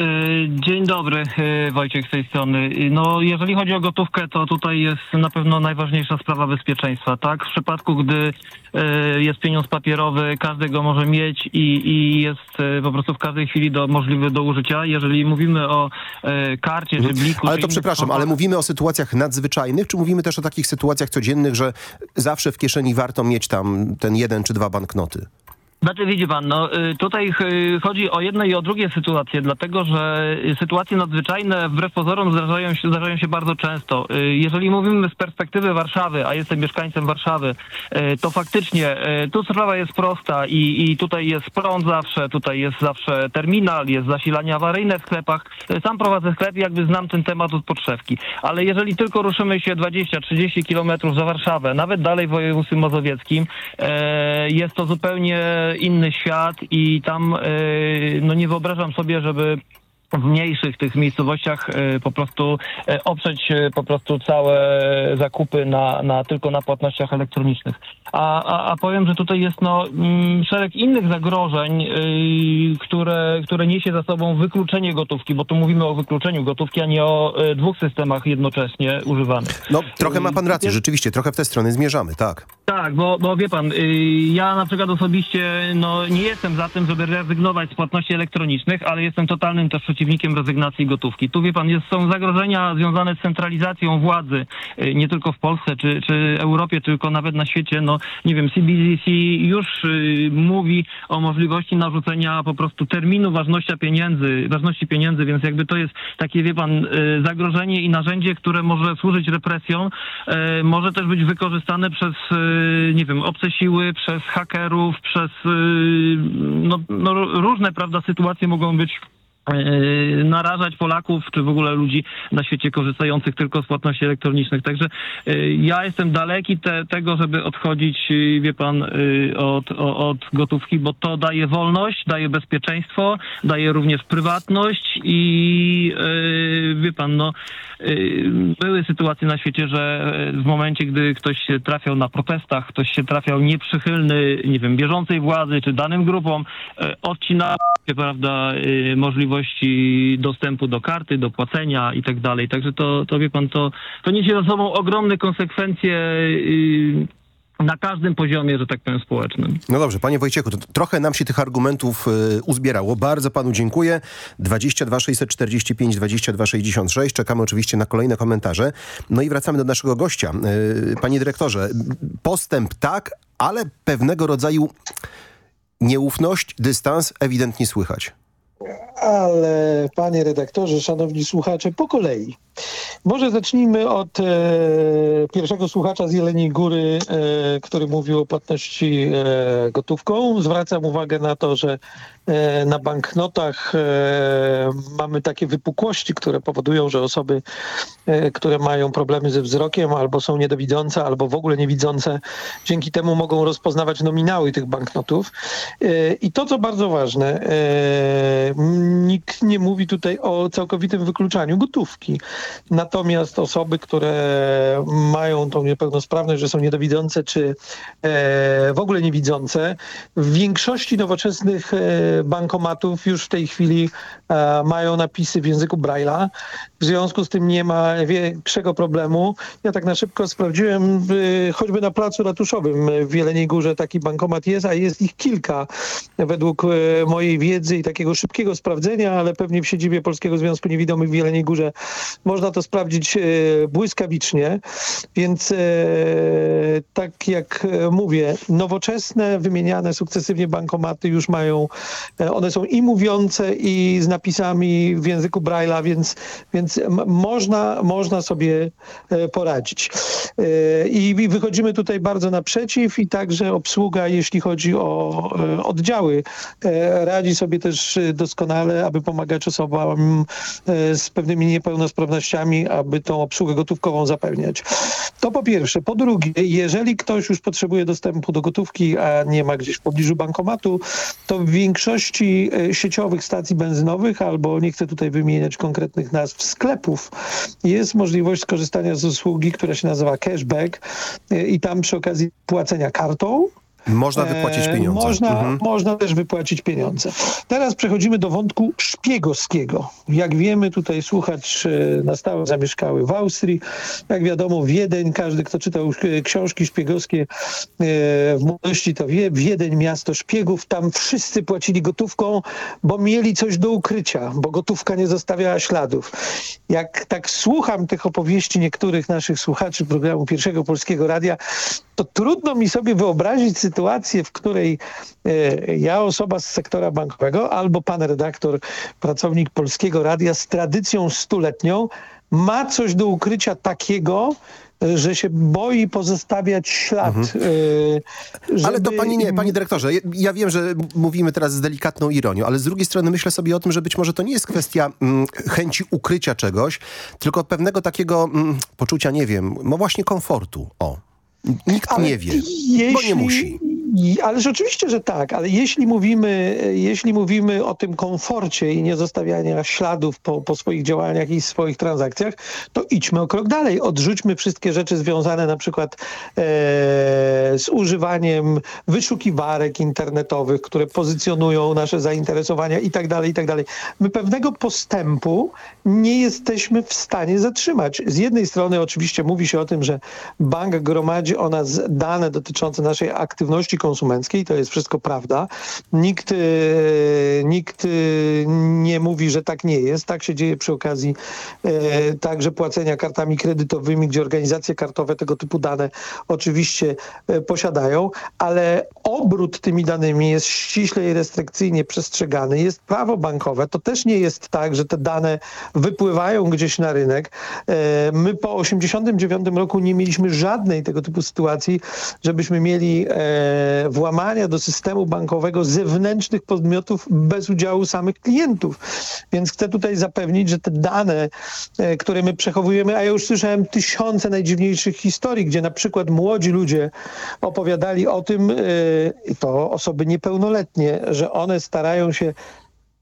Y, Dzień dobry, y, Wojciech z tej strony. Y, No, jeżeli chodzi o gotówkę, to tutaj jest na pewno najważniejsza sprawa bezpieczeństwa, tak? W przypadku, gdy jest pieniądz papierowy, każdy go może mieć i, i jest po prostu w każdej chwili do, możliwy do użycia. Jeżeli mówimy o karcie czy bliku... Mhm. Ale czy to przepraszam, formach- ale mówimy o sytuacjach nadzwyczajnych, czy mówimy też o takich sytuacjach codziennych, że zawsze w kieszeni warto mieć tam ten jeden czy dwa banknoty? Znaczy widzi pan, no y, tutaj y, chodzi o jedne i o drugie sytuacje, dlatego że y, sytuacje nadzwyczajne wbrew pozorom zdarzają się, zdarzają się bardzo często. Jeżeli mówimy z perspektywy Warszawy, a jestem mieszkańcem Warszawy, to faktycznie tu sprawa jest prosta i, i tutaj jest prąd zawsze, tutaj jest zawsze terminal, jest zasilanie awaryjne w sklepach. Sam prowadzę sklep i jakby znam ten temat od podszewki. Ale jeżeli tylko ruszymy się 20-30 kilometrów za Warszawę, nawet dalej w województwie mazowieckim, jest to zupełnie inny świat i tam e, no nie wyobrażam sobie, żeby w mniejszych tych miejscowościach e, po prostu e, oprzeć e, po prostu całe zakupy na, na tylko na płatnościach elektronicznych. A, a, a powiem, że tutaj jest no, mm, szereg innych zagrożeń, które, które niesie za sobą wykluczenie gotówki, bo tu mówimy o wykluczeniu gotówki, a nie o dwóch systemach jednocześnie używanych. No, trochę ma pan rację, rzeczywiście, trochę w tę stronę zmierzamy, tak. Tak, bo, bo wie pan, y, ja na przykład osobiście no, nie jestem za tym, żeby rezygnować z płatności elektronicznych, ale jestem totalnym też przeciwnikiem rezygnacji gotówki. Tu wie pan, jest, są zagrożenia związane z centralizacją władzy, y, nie tylko w Polsce czy, czy Europie, tylko nawet na świecie. No nie wiem, CBDC już y, mówi o możliwości narzucenia po prostu terminu ważności pieniędzy, ważności pieniędzy, więc jakby to jest takie, wie pan, y, zagrożenie i narzędzie, które może służyć represją, y, może też być wykorzystane przez, nie wiem, obce siły, przez hakerów, przez no, no, różne, prawda, sytuacje mogą być narażać Polaków, czy w ogóle ludzi na świecie korzystających tylko z płatności elektronicznych. Także y, ja jestem daleki te, tego, żeby odchodzić, y, wie pan, od, od gotówki, bo to daje wolność, daje bezpieczeństwo, daje również prywatność i wie pan, no były sytuacje na świecie, że y, w momencie, gdy ktoś się trafiał na protestach, ktoś się trafiał nieprzychylny, nie wiem, bieżącej władzy czy danym grupom, y, odcinał się, prawda, możliwości dostępu do karty, do płacenia i tak dalej. Także to, to wie pan, to, to niesie za sobą ogromne konsekwencje na każdym poziomie, że tak powiem, społecznym. No dobrze, panie Wojciechu, trochę nam się tych argumentów y, uzbierało. Bardzo panu dziękuję. 22 645 22 66. Czekamy oczywiście na kolejne komentarze. No i wracamy do naszego gościa. Y, panie dyrektorze, postęp tak, ale pewnego rodzaju nieufność, dystans ewidentnie słychać. Ale panie redaktorze, szanowni słuchacze, po kolei. Może zacznijmy od e, pierwszego słuchacza z Jeleniej Góry, e, który mówił o płatności e, gotówką. Zwracam uwagę na to, że na banknotach e, mamy takie wypukłości, które powodują, że osoby, e, które mają problemy ze wzrokiem albo są niedowidzące, albo w ogóle niewidzące, dzięki temu mogą rozpoznawać nominały tych banknotów. E, I to, co bardzo ważne, e, nikt nie mówi tutaj o całkowitym wykluczaniu gotówki. Natomiast osoby, które mają tą niepełnosprawność, że są niedowidzące czy e, w ogóle niewidzące, w większości nowoczesnych e, bankomatów już w tej chwili e, mają napisy w języku Braille'a. W związku z tym nie ma większego problemu. Ja tak na szybko sprawdziłem, y, choćby na placu ratuszowym w Jeleniej Górze taki bankomat jest, a jest ich kilka według e, mojej wiedzy i takiego szybkiego sprawdzenia, ale pewnie w siedzibie Polskiego Związku Niewidomych w Jeleniej Górze można to sprawdzić błyskawicznie. Więc tak jak mówię, nowoczesne, wymieniane sukcesywnie bankomaty już mają, one są i mówiące i z napisami w języku Braille'a, więc, więc m- można, można sobie e, poradzić. E, I wychodzimy tutaj bardzo naprzeciw i także obsługa, jeśli chodzi o e, oddziały, radzi sobie też doskonale, aby pomagać osobom z pewnymi niepełnosprawnościami, aby tą obsługę gotówkową zapewniać. To po pierwsze. Po drugie, jeżeli ktoś już potrzebuje dostępu do gotówki, a nie ma gdzieś w pobliżu bankomatu, to w większości sieciowych stacji benzynowych, albo nie chcę tutaj wymieniać konkretnych nazw sklepów, jest możliwość skorzystania z usługi, która się nazywa cashback e, i tam przy okazji płacenia kartą Można wypłacić E, pieniądze. Można, Mhm. można też wypłacić pieniądze. Teraz przechodzimy do wątku szpiegowskiego. Jak wiemy, tutaj słuchacz e, na stałe zamieszkały w Austrii. Jak wiadomo, Wiedeń, każdy, kto czytał e, książki szpiegowskie w młodości, to wie, Wiedeń, miasto szpiegów, tam wszyscy płacili gotówką, bo mieli coś do ukrycia, bo gotówka nie zostawiała śladów. Jak tak słucham tych opowieści niektórych naszych słuchaczy programu Pierwszego Polskiego Radia, to trudno mi sobie wyobrazić sytuację, w której e, ja, osoba z sektora bankowego, albo pan redaktor, pracownik Polskiego Radia z tradycją stuletnią, ma coś do ukrycia takiego, że się boi pozostawiać ślad. Mhm. Ale to żeby- pani nie, panie dyrektorze, ja- wiem, że mówimy teraz z delikatną ironią, ale z drugiej strony myślę sobie o tym, że być może to nie jest kwestia mm, chęci ukrycia czegoś, tylko pewnego takiego mm, poczucia, nie wiem, no właśnie komfortu. O. Nikt Ale nie wie, bo jeśli- nie musi. Ależ oczywiście, że tak, ale jeśli mówimy, jeśli mówimy o tym komforcie i nie zostawiania śladów po, po swoich działaniach i swoich transakcjach, to idźmy o krok dalej. Odrzućmy wszystkie rzeczy związane na przykład e, z używaniem wyszukiwarek internetowych, które pozycjonują nasze zainteresowania i tak dalej, i tak. My pewnego postępu nie jesteśmy w stanie zatrzymać. Z jednej strony oczywiście mówi się o tym, że bank gromadzi o nas dane dotyczące naszej aktywności konsumenckiej, to jest wszystko prawda. Nikt, e, nikt e, nie mówi, że tak nie jest. Tak się dzieje przy okazji e, także płacenia kartami kredytowymi, gdzie organizacje kartowe tego typu dane oczywiście posiadają, ale obrót tymi danymi jest ściśle i restrykcyjnie przestrzegany. Jest prawo bankowe. To też nie jest tak, że te dane wypływają gdzieś na rynek. My po 89 roku nie mieliśmy żadnej tego typu sytuacji, żebyśmy mieli włamania do systemu bankowego zewnętrznych podmiotów bez udziału samych klientów. Więc chcę tutaj zapewnić, że te dane, e, które my przechowujemy, a ja już słyszałem tysiące najdziwniejszych historii, gdzie na przykład młodzi ludzie opowiadali o tym, e, to osoby niepełnoletnie, że one starają się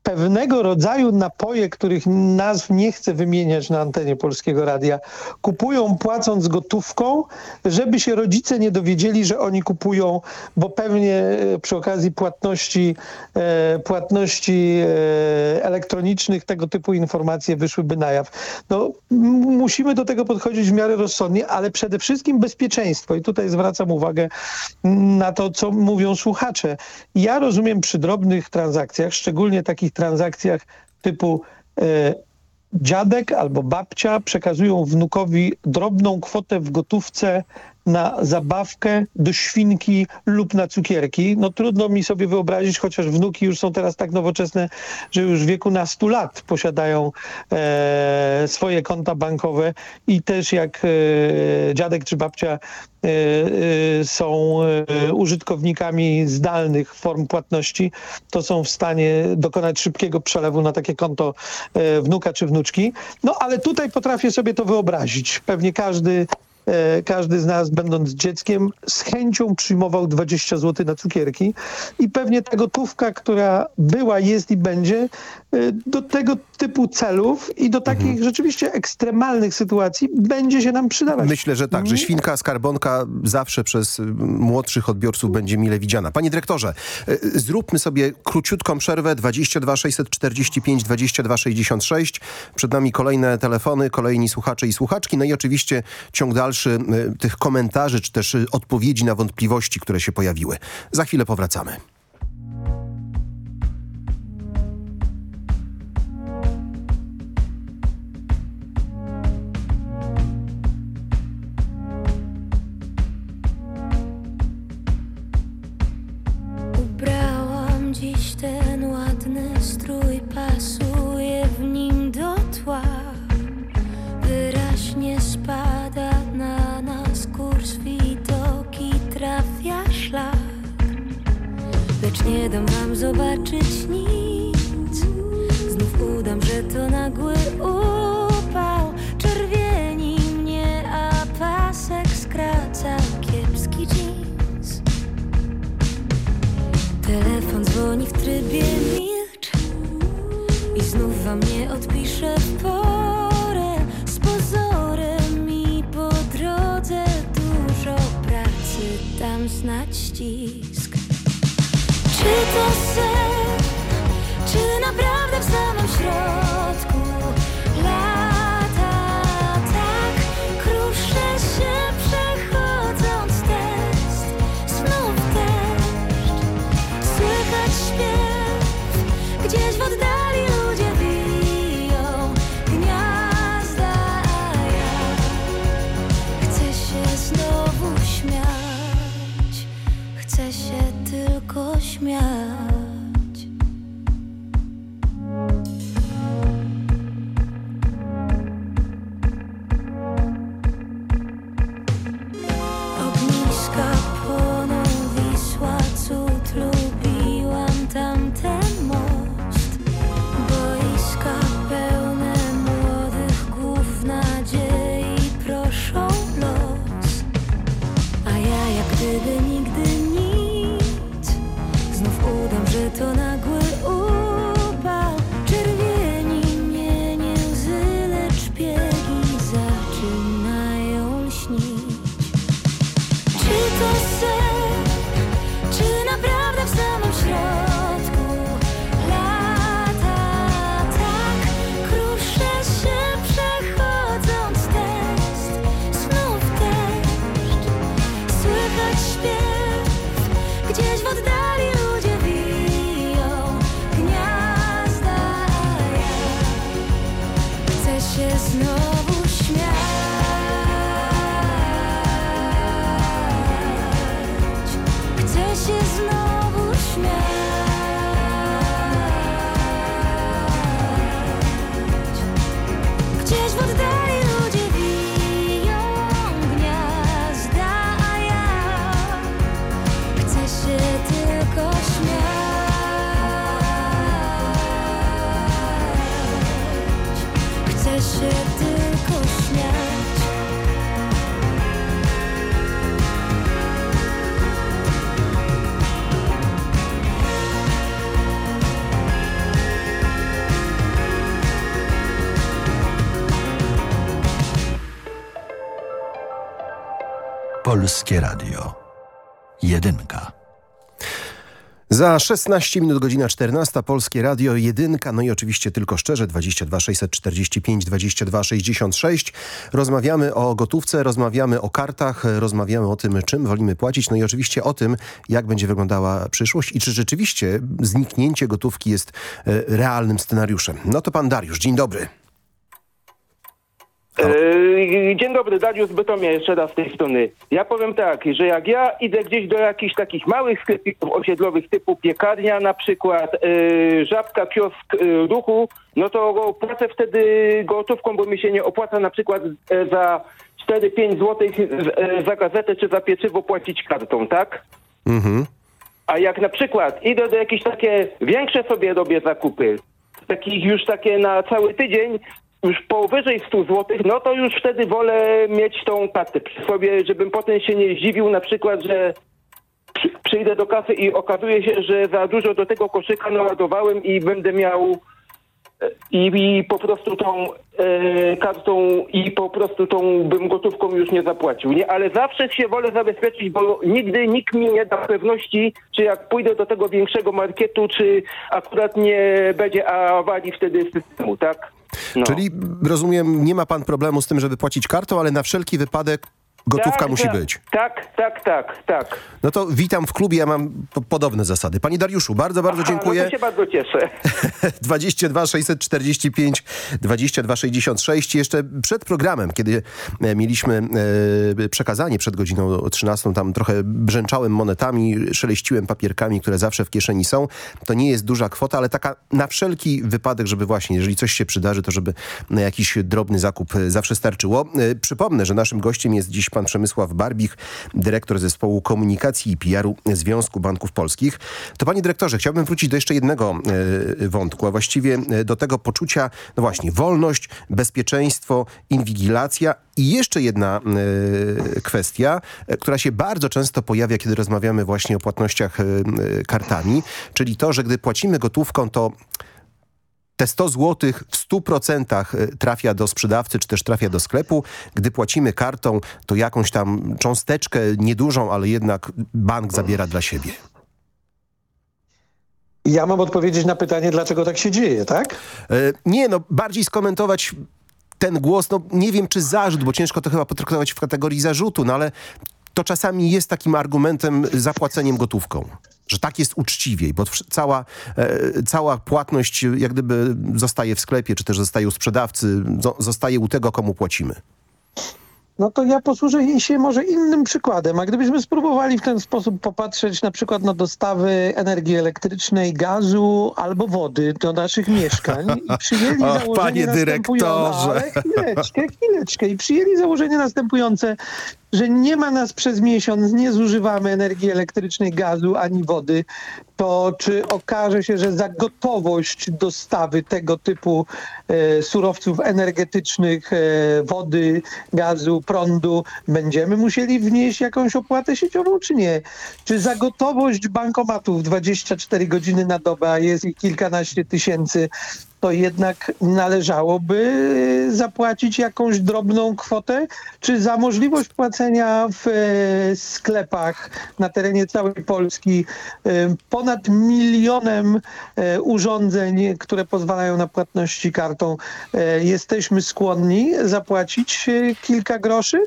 pewnego rodzaju napoje, których nazw nie chcę wymieniać na antenie Polskiego Radia, kupują płacąc gotówką, żeby się rodzice nie dowiedzieli, że oni kupują, bo pewnie e, przy okazji płatności, e, płatności e, elektronicznych tego typu informacje wyszłyby na jaw. No, musimy do tego podchodzić w miarę rozsądnie, ale przede wszystkim bezpieczeństwo. I tutaj zwracam uwagę na to, co mówią słuchacze. Ja rozumiem przy drobnych transakcjach, szczególnie takich transakcjach typu e, dziadek albo babcia przekazują wnukowi drobną kwotę w gotówce na zabawkę do świnki lub na cukierki. No trudno mi sobie wyobrazić, chociaż wnuki już są teraz tak nowoczesne, że już w wieku nastu lat posiadają e, swoje konta bankowe i też jak e, dziadek czy babcia e, e, są e, użytkownikami zdalnych form płatności, to są w stanie dokonać szybkiego przelewu na takie konto wnuka czy wnuczki. No ale tutaj potrafię sobie to wyobrazić. Pewnie każdy każdy z nas, będąc dzieckiem, z chęcią przyjmował 20 zł na cukierki i pewnie ta gotówka, która była, jest i będzie, e, do tego typu celów i do takich rzeczywiście ekstremalnych sytuacji będzie się nam przydawać. Myślę, że tak, że świnka skarbonka zawsze przez młodszych odbiorców będzie mile widziana. Panie dyrektorze, y, zróbmy sobie króciutką przerwę 22 645 22 66. Przed nami kolejne telefony, kolejni słuchacze i słuchaczki, no i oczywiście ciąg dalszy y, tych komentarzy, czy też odpowiedzi na wątpliwości, które się pojawiły. Za chwilę powracamy. Za 16 minut godzina 14 Polskie Radio jedynka, no i oczywiście tylko szczerze 22 645 22 66. Rozmawiamy o gotówce, rozmawiamy o kartach, rozmawiamy o tym czym wolimy płacić, no i oczywiście o tym jak będzie wyglądała przyszłość i czy rzeczywiście zniknięcie gotówki jest e, realnym scenariuszem. No to pan Dariusz, dzień dobry. Eee, Dzień dobry, Dariusz Bytomia jeszcze raz z tej strony. Ja powiem tak, że jak ja idę gdzieś do jakichś takich małych sklepików osiedlowych typu piekarnia na przykład, eee, żabka, kiosk e, ruchu, no to płacę wtedy gotówką, bo mi się nie opłaca na przykład e, za 4-5 zł e, za gazetę czy za pieczywo płacić kartą, tak? Mhm. A jak na przykład idę do jakieś takie większe sobie robię zakupy, takich już takie na cały tydzień, już powyżej 100 zł, no to już wtedy wolę mieć tą kartę przy sobie, żebym potem się nie zdziwił na przykład, że przy, przyjdę do kasy i okazuje się, że za dużo do tego koszyka naładowałem i będę miał e, i, i po prostu tą e, kartą i po prostu tą bym gotówką już nie zapłacił, nie? Ale zawsze się wolę zabezpieczyć, bo nigdy nikt mi nie da pewności, czy jak pójdę do tego większego marketu, czy akurat nie będzie awarii wtedy systemu, tak? No. Czyli rozumiem, nie ma pan problemu z tym, żeby płacić kartą, ale na wszelki wypadek gotówka tak, musi tak, być. Tak, tak, tak, tak. No to witam w klubie, ja mam po podobne zasady. Panie Dariuszu, bardzo, bardzo Aha, dziękuję. No to się bardzo cieszę. 22 645 22 66. Jeszcze przed programem, kiedy e, mieliśmy e, przekazanie przed godziną 13, tam trochę brzęczałem monetami, szeleściłem papierkami, które zawsze w kieszeni są. To nie jest duża kwota, ale taka na wszelki wypadek, żeby właśnie, jeżeli coś się przydarzy, to żeby na jakiś drobny zakup e, zawsze starczyło. Przypomnę, że naszym gościem jest dziś pan Przemysław Barbich, dyrektor zespołu komunikacji i PR-u Związku Banków Polskich. To panie dyrektorze, chciałbym wrócić do jeszcze jednego e, wątku, a właściwie e, do tego poczucia, no właśnie, wolność, bezpieczeństwo, inwigilacja i jeszcze jedna e, kwestia, która się bardzo często pojawia, kiedy rozmawiamy właśnie o płatnościach kartami, czyli to, że gdy płacimy gotówką, to te 100 zł w 100% y, trafia do sprzedawcy, czy też trafia do sklepu. Gdy płacimy kartą, to jakąś tam cząsteczkę, niedużą, ale jednak bank zabiera dla siebie. Ja mam odpowiedzieć na pytanie, dlaczego tak się dzieje, tak? E, Nie, no bardziej skomentować ten głos, no nie wiem czy zarzut, bo ciężko to chyba potraktować w kategorii zarzutu, no ale to czasami jest takim argumentem zapłaceniem gotówką. Że tak jest uczciwiej, bo cała, e, cała płatność jak gdyby zostaje w sklepie, czy też zostaje u sprzedawcy, zo- zostaje u tego, komu płacimy. No to ja posłużę się może innym przykładem. A gdybyśmy spróbowali w ten sposób popatrzeć na przykład na dostawy energii elektrycznej, gazu albo wody do naszych mieszkań i przyjęli Och, założenie panie następujące... dyrektorze. Ale chwileczkę, chwileczkę. I przyjęli założenie następujące, że nie ma nas przez miesiąc, nie zużywamy energii elektrycznej, gazu ani wody, to czy okaże się, że za gotowość dostawy tego typu e, surowców energetycznych, e, wody, gazu, prądu, będziemy musieli wnieść jakąś opłatę sieciową, czy nie? Czy za gotowość bankomatów 24 godziny na dobę, a jest ich kilkanaście tysięcy, to jednak należałoby zapłacić jakąś drobną kwotę, czy za możliwość płacenia w e, sklepach na terenie całej Polski e, ponad milionem e, urządzeń, które pozwalają na płatności kartą, jesteśmy skłonni zapłacić kilka groszy?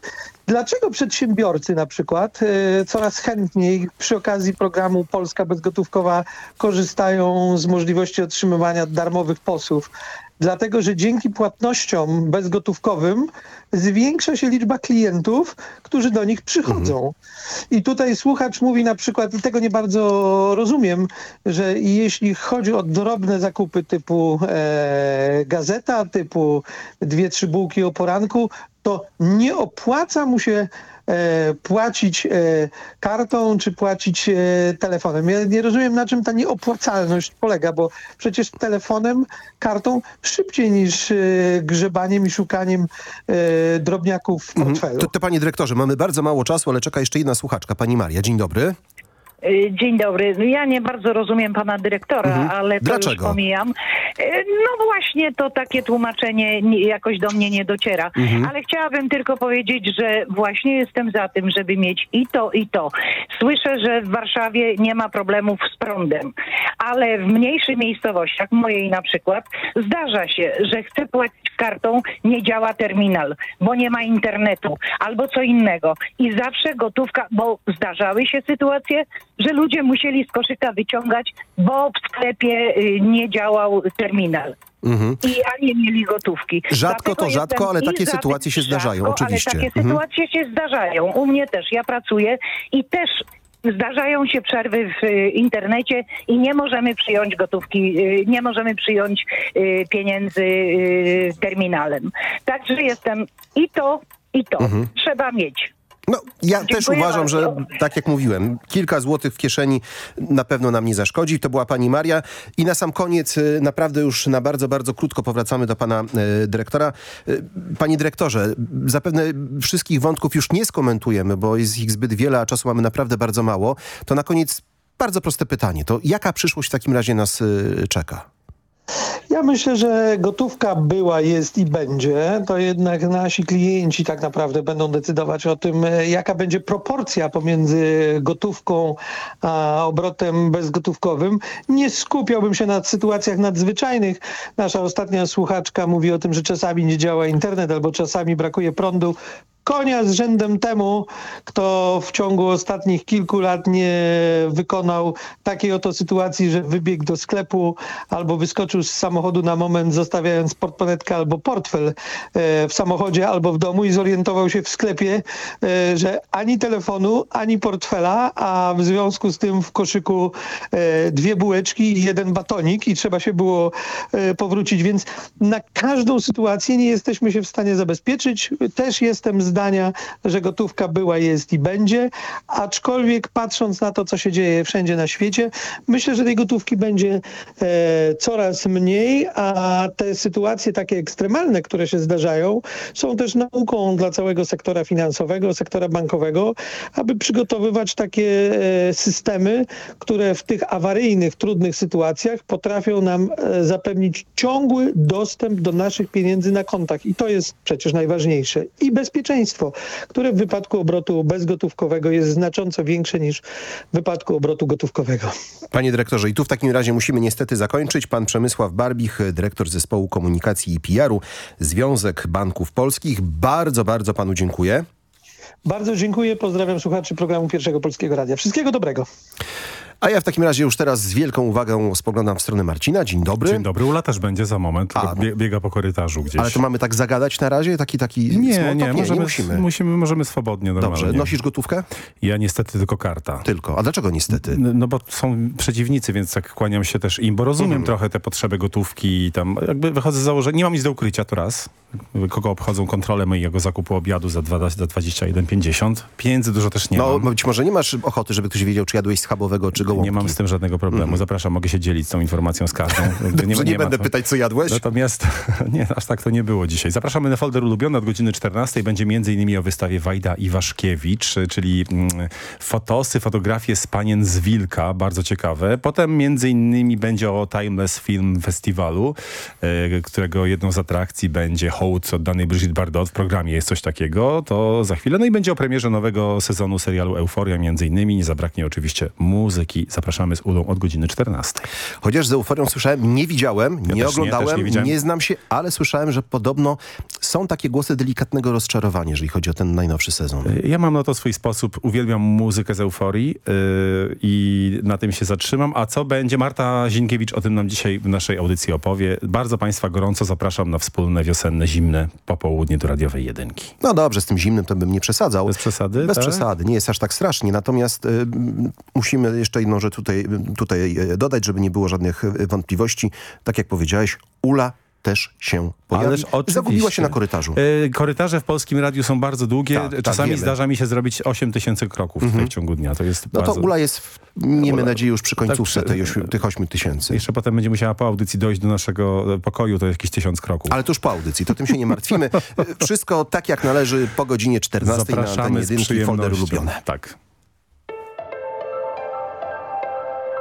Dlaczego przedsiębiorcy na przykład e, coraz chętniej przy okazji programu Polska Bezgotówkowa korzystają z możliwości otrzymywania darmowych posłów? Dlatego, że dzięki płatnościom bezgotówkowym zwiększa się liczba klientów, którzy do nich przychodzą. I tutaj słuchacz mówi na przykład, i tego nie bardzo rozumiem, że jeśli chodzi o drobne zakupy typu e, gazeta, typu dwie, trzy bułki o poranku, to nie opłaca mu się płacić e, kartą czy płacić e, telefonem. Ja nie rozumiem, na czym ta nieopłacalność polega, bo przecież telefonem, kartą szybciej niż e, grzebaniem i szukaniem e, drobniaków w portfelu. To, to panie dyrektorze, mamy bardzo mało czasu, ale czeka jeszcze jedna słuchaczka, pani Maria. Dzień dobry. Y, Dzień dobry. No Ja nie bardzo rozumiem pana dyrektora, Mhm. ale to Dlaczego? już pomijam. Y, No właśnie to takie tłumaczenie nie- jakoś do mnie nie dociera. Mhm. Ale chciałabym tylko powiedzieć, że właśnie jestem za tym, żeby mieć i to, i to. Słyszę, że w Warszawie nie ma problemów z prądem, ale w mniejszych miejscowościach, mojej na przykład, zdarza się, że chcę płacić kartą, nie działa terminal, bo nie ma internetu albo co innego. I zawsze gotówka, bo zdarzały się sytuacje, że ludzie musieli z koszyka wyciągać, bo w sklepie y, nie działał terminal. Mhm. I a nie mieli gotówki. Rzadko Dlatego to rzadko, ale takie sytuacje się zdarzają, rzadko, oczywiście. Ale takie Mhm. sytuacje się zdarzają. U mnie też. Ja pracuję i też zdarzają się przerwy w y, internecie i nie możemy przyjąć gotówki, y, nie możemy przyjąć y, pieniędzy terminalem. Także jestem i to, i to. Mhm. Trzeba mieć. No, ja Dziękuję też uważam, że bardzo. tak jak mówiłem, kilka złotych w kieszeni na pewno nam nie zaszkodzi. To była pani Maria. I na sam koniec, y, naprawdę już na bardzo, bardzo krótko powracamy do pana y, dyrektora. Y, Panie dyrektorze, zapewne wszystkich wątków już nie skomentujemy, bo jest ich zbyt wiele, a czasu mamy naprawdę bardzo mało. To na koniec bardzo proste pytanie. To jaka przyszłość w takim razie nas czeka? Ja myślę, że gotówka była, jest i będzie. To jednak nasi klienci tak naprawdę będą decydować o tym, e, jaka będzie proporcja pomiędzy gotówką a obrotem bezgotówkowym. Nie skupiałbym się na sytuacjach nadzwyczajnych. Nasza ostatnia słuchaczka mówi o tym, że czasami nie działa internet albo czasami brakuje prądu. Konia z rzędem temu, kto w ciągu ostatnich kilku lat nie wykonał takiej oto sytuacji, że wybiegł do sklepu albo wyskoczył z samochodu na moment, zostawiając portmonetkę albo portfel e, w samochodzie albo w domu i zorientował się w sklepie, e, że ani telefonu, ani portfela, a w związku z tym w koszyku e, dwie bułeczki i jeden batonik i trzeba się było powrócić, więc na każdą sytuację nie jesteśmy się w stanie zabezpieczyć. Też jestem zdania, że gotówka była, jest i będzie, aczkolwiek patrząc na to, co się dzieje wszędzie na świecie, myślę, że tej gotówki będzie e, coraz mniej, a te sytuacje takie ekstremalne, które się zdarzają, są też nauką dla całego sektora finansowego, sektora bankowego, aby przygotowywać takie e, systemy, które w tych awaryjnych, trudnych sytuacjach potrafią nam e, zapewnić ciągły dostęp do naszych pieniędzy na kontach. I to jest przecież najważniejsze. I bezpieczeństwo, które w wypadku obrotu bezgotówkowego jest znacząco większe niż w wypadku obrotu gotówkowego. Panie dyrektorze, i tu w takim razie musimy niestety zakończyć. Pan Przemysław Barbich, dyrektor Zespołu Komunikacji i PR-u, Związek Banków Polskich. Bardzo, bardzo panu dziękuję. Bardzo dziękuję, pozdrawiam słuchaczy programu Pierwszego Polskiego Radia. Wszystkiego dobrego. A ja w takim razie już teraz z wielką uwagą spoglądam w stronę Marcina. Dzień dobry. Dzień dobry, Ula też będzie za moment, bie, biega po korytarzu gdzieś. Ale to mamy tak zagadać na razie? Taki, taki Nie, nie, talk? możemy, nie musimy. musimy. Możemy swobodnie, normalnie. Dobrze, nosisz gotówkę? Ja niestety tylko karta. Tylko, a dlaczego niestety? No, no bo są przeciwnicy, więc tak kłaniam się też im, bo rozumiem Mhm. trochę te potrzeby gotówki i tam jakby wychodzę z założenia, nie mam nic do ukrycia, to raz. Kogo obchodzą kontrolę mojego zakupu obiadu za, dwa- za 21,50. Pieniędzy dużo też nie no, mam. być może nie masz ochoty, żeby ktoś wiedział, czy jadłeś schabowego, czy gołąbki. Nie mam z tym żadnego problemu. Mhm. Zapraszam, mogę się dzielić tą informacją z każdą. Dobrze, nie ma będę to. pytać, co jadłeś. Natomiast nie, aż tak to nie było dzisiaj. Zapraszamy na folder ulubiony od godziny 14. Będzie m.in. o wystawie Wajda Iwaszkiewicz, czyli mm, fotosy, fotografie z panien z Wilka, bardzo ciekawe. Potem m.in. będzie o Timeless Film Festiwalu, e, którego jedną z atrakcji będzie hołd oddany Brigitte Bardot. W programie jest coś takiego, to za chwilę. No i będzie o premierze nowego sezonu serialu Euforia między innymi. Nie zabraknie oczywiście muzyki. Zapraszamy z Ulą od godziny 14. Chociaż z euforią słyszałem, nie widziałem, Ja nie nie, oglądałem, też nie widziałem. znam się, ale słyszałem, że podobno są takie głosy delikatnego rozczarowania, jeżeli chodzi o ten najnowszy sezon. Ja mam na to swój sposób. Uwielbiam muzykę z euforii yy, i na tym się zatrzymam. A co będzie? Marta Zinkiewicz o tym nam dzisiaj w naszej audycji opowie. Bardzo Państwa gorąco zapraszam na wspólne wiosenne, zimne popołudnie do radiowej jedynki. No dobrze, z tym zimnym to bym nie przesadzał. Bez przesady? Bez tak? przesady, nie jest aż tak strasznie. Natomiast y, m, musimy jeszcze jedną rzecz tutaj, tutaj y, dodać, żeby nie było żadnych y, wątpliwości. Tak jak powiedziałeś, Ula też się pojawi. Ależ oczywiście. Zagubiła się na korytarzu. Yy, korytarze w Polskim Radiu są bardzo długie. Tak, tak, Czasami wiemy. zdarza mi się zrobić 8 tysięcy kroków Mhm. tutaj w ciągu dnia. To jest No to bardzo... Ula jest, w, miejmy nadzieję, już przy końcówce tak, tej tych 8 tysięcy. Jeszcze potem będzie musiała po audycji dojść do naszego e, pokoju, to jakieś tysiąc kroków. Ale to już po audycji, to tym się nie martwimy. Wszystko tak jak należy po godzinie 14 na antenie Zapraszamy z jedynki folder ulubione. Tak.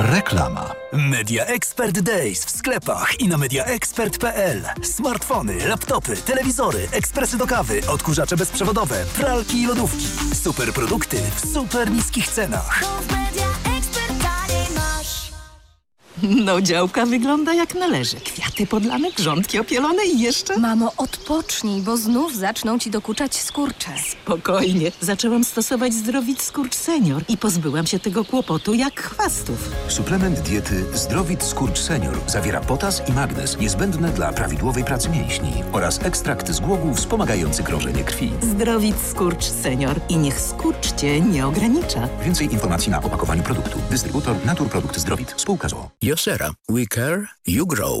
Reklama. Media Expert Days w sklepach i na mediaexpert.pl. Smartfony, laptopy, telewizory, ekspresy do kawy, odkurzacze bezprzewodowe, pralki i lodówki. Super produkty w super niskich cenach. No działka wygląda jak należy. Kwiaty podlane, grządki opielone i jeszcze... Mamo, odpocznij, bo znów zaczną ci dokuczać skurcze. Spokojnie. Zaczęłam stosować Zdrowit Skurcz Senior i pozbyłam się tego kłopotu jak chwastów. Suplement diety Zdrowit Skurcz Senior zawiera potas i magnez niezbędne dla prawidłowej pracy mięśni oraz ekstrakt z głogu wspomagający krążenie krwi. Zdrowit Skurcz Senior i niech skurcz cię nie ogranicza. Więcej informacji na opakowaniu produktu. Dystrybutor Naturprodukt Zdrowit. Spółka ZOO. Josera. We care, you grow.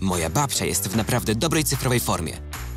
Moja babcia jest w naprawdę dobrej cyfrowej formie.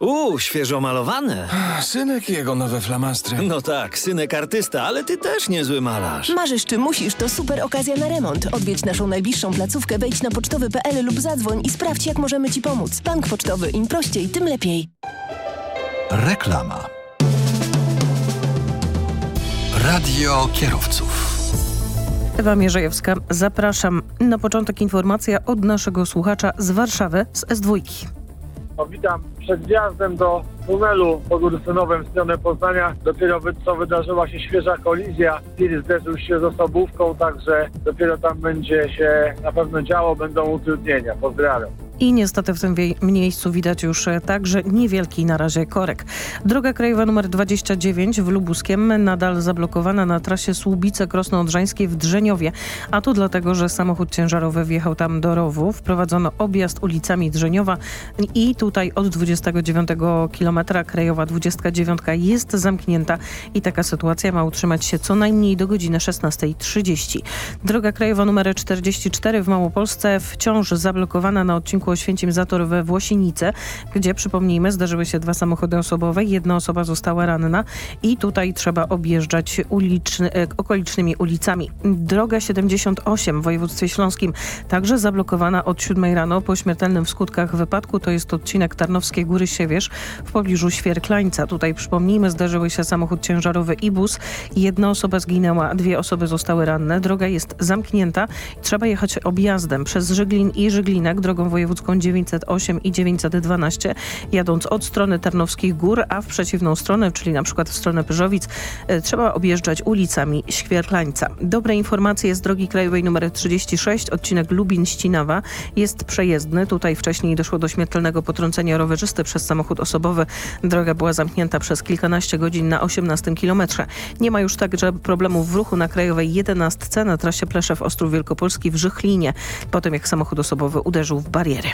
Uuu, świeżo malowane. Synek jego nowe flamastry. No tak, synek artysta, ale ty też niezły malarz. Marzysz czy musisz, to super okazja na remont. Odwiedź naszą najbliższą placówkę, wejdź na pocztowy.pl lub zadzwoń i sprawdź, jak możemy Ci pomóc. Bank Pocztowy, im prościej, tym lepiej. Reklama. Radio kierowców. Ewa Mierzejewska, zapraszam. Na początek informacja od naszego słuchacza z Warszawy z S2. No, witam przed wjazdem do tunelu pod Ursynowem w stronę Poznania. Dopiero co wydarzyła się świeża kolizja. Tir zderzył się z osobówką, także dopiero tam będzie się na pewno działo, będą utrudnienia. Pozdrawiam. I niestety w tym miejscu widać już także niewielki na razie korek. Droga krajowa nr 29 w Lubuskiem nadal zablokowana na trasie Słubice-Krosno-Odrzańskiej w Drzemiowie. A to dlatego, że samochód ciężarowy wjechał tam do rowu. Wprowadzono objazd ulicami Drzemiowa i tutaj od 29 km krajowa 29 jest zamknięta i taka sytuacja ma utrzymać się co najmniej do godziny 16.30. Droga krajowa nr 44 w Małopolsce wciąż zablokowana na odcinku Oświęcim Zator we Włosinice, gdzie przypomnijmy zdarzyły się dwa samochody osobowe, jedna osoba została ranna i tutaj trzeba objeżdżać uliczny, okolicznymi ulicami. Droga 78 w województwie śląskim także zablokowana od 7 rano po śmiertelnym w skutkach wypadku, to jest odcinek Tarnowskiej Góry Siewierz w pobliżu Świerklańca. Tutaj przypomnijmy zdarzyły się samochód ciężarowy i bus. Jedna osoba zginęła, dwie osoby zostały ranne. Droga jest zamknięta. Trzeba jechać objazdem przez Żyglin i Żyglinek drogą wojewódzką wojewódzką 908 i 912, jadąc od strony Tarnowskich Gór, a w przeciwną stronę, czyli na przykład w stronę Pyżowic, e, trzeba objeżdżać ulicami Świerklańca. Dobre informacje z drogi krajowej nr 36, odcinek Lubin-Ścinawa jest przejezdny. Tutaj wcześniej doszło do śmiertelnego potrącenia rowerzysty przez samochód osobowy. Droga była zamknięta przez kilkanaście godzin na 18 kilometrze. Nie ma już także problemów w ruchu na krajowej 11 na trasie Pleszew Ostrów Wielkopolski w Żychlinie, po tym jak samochód osobowy uderzył w bariery.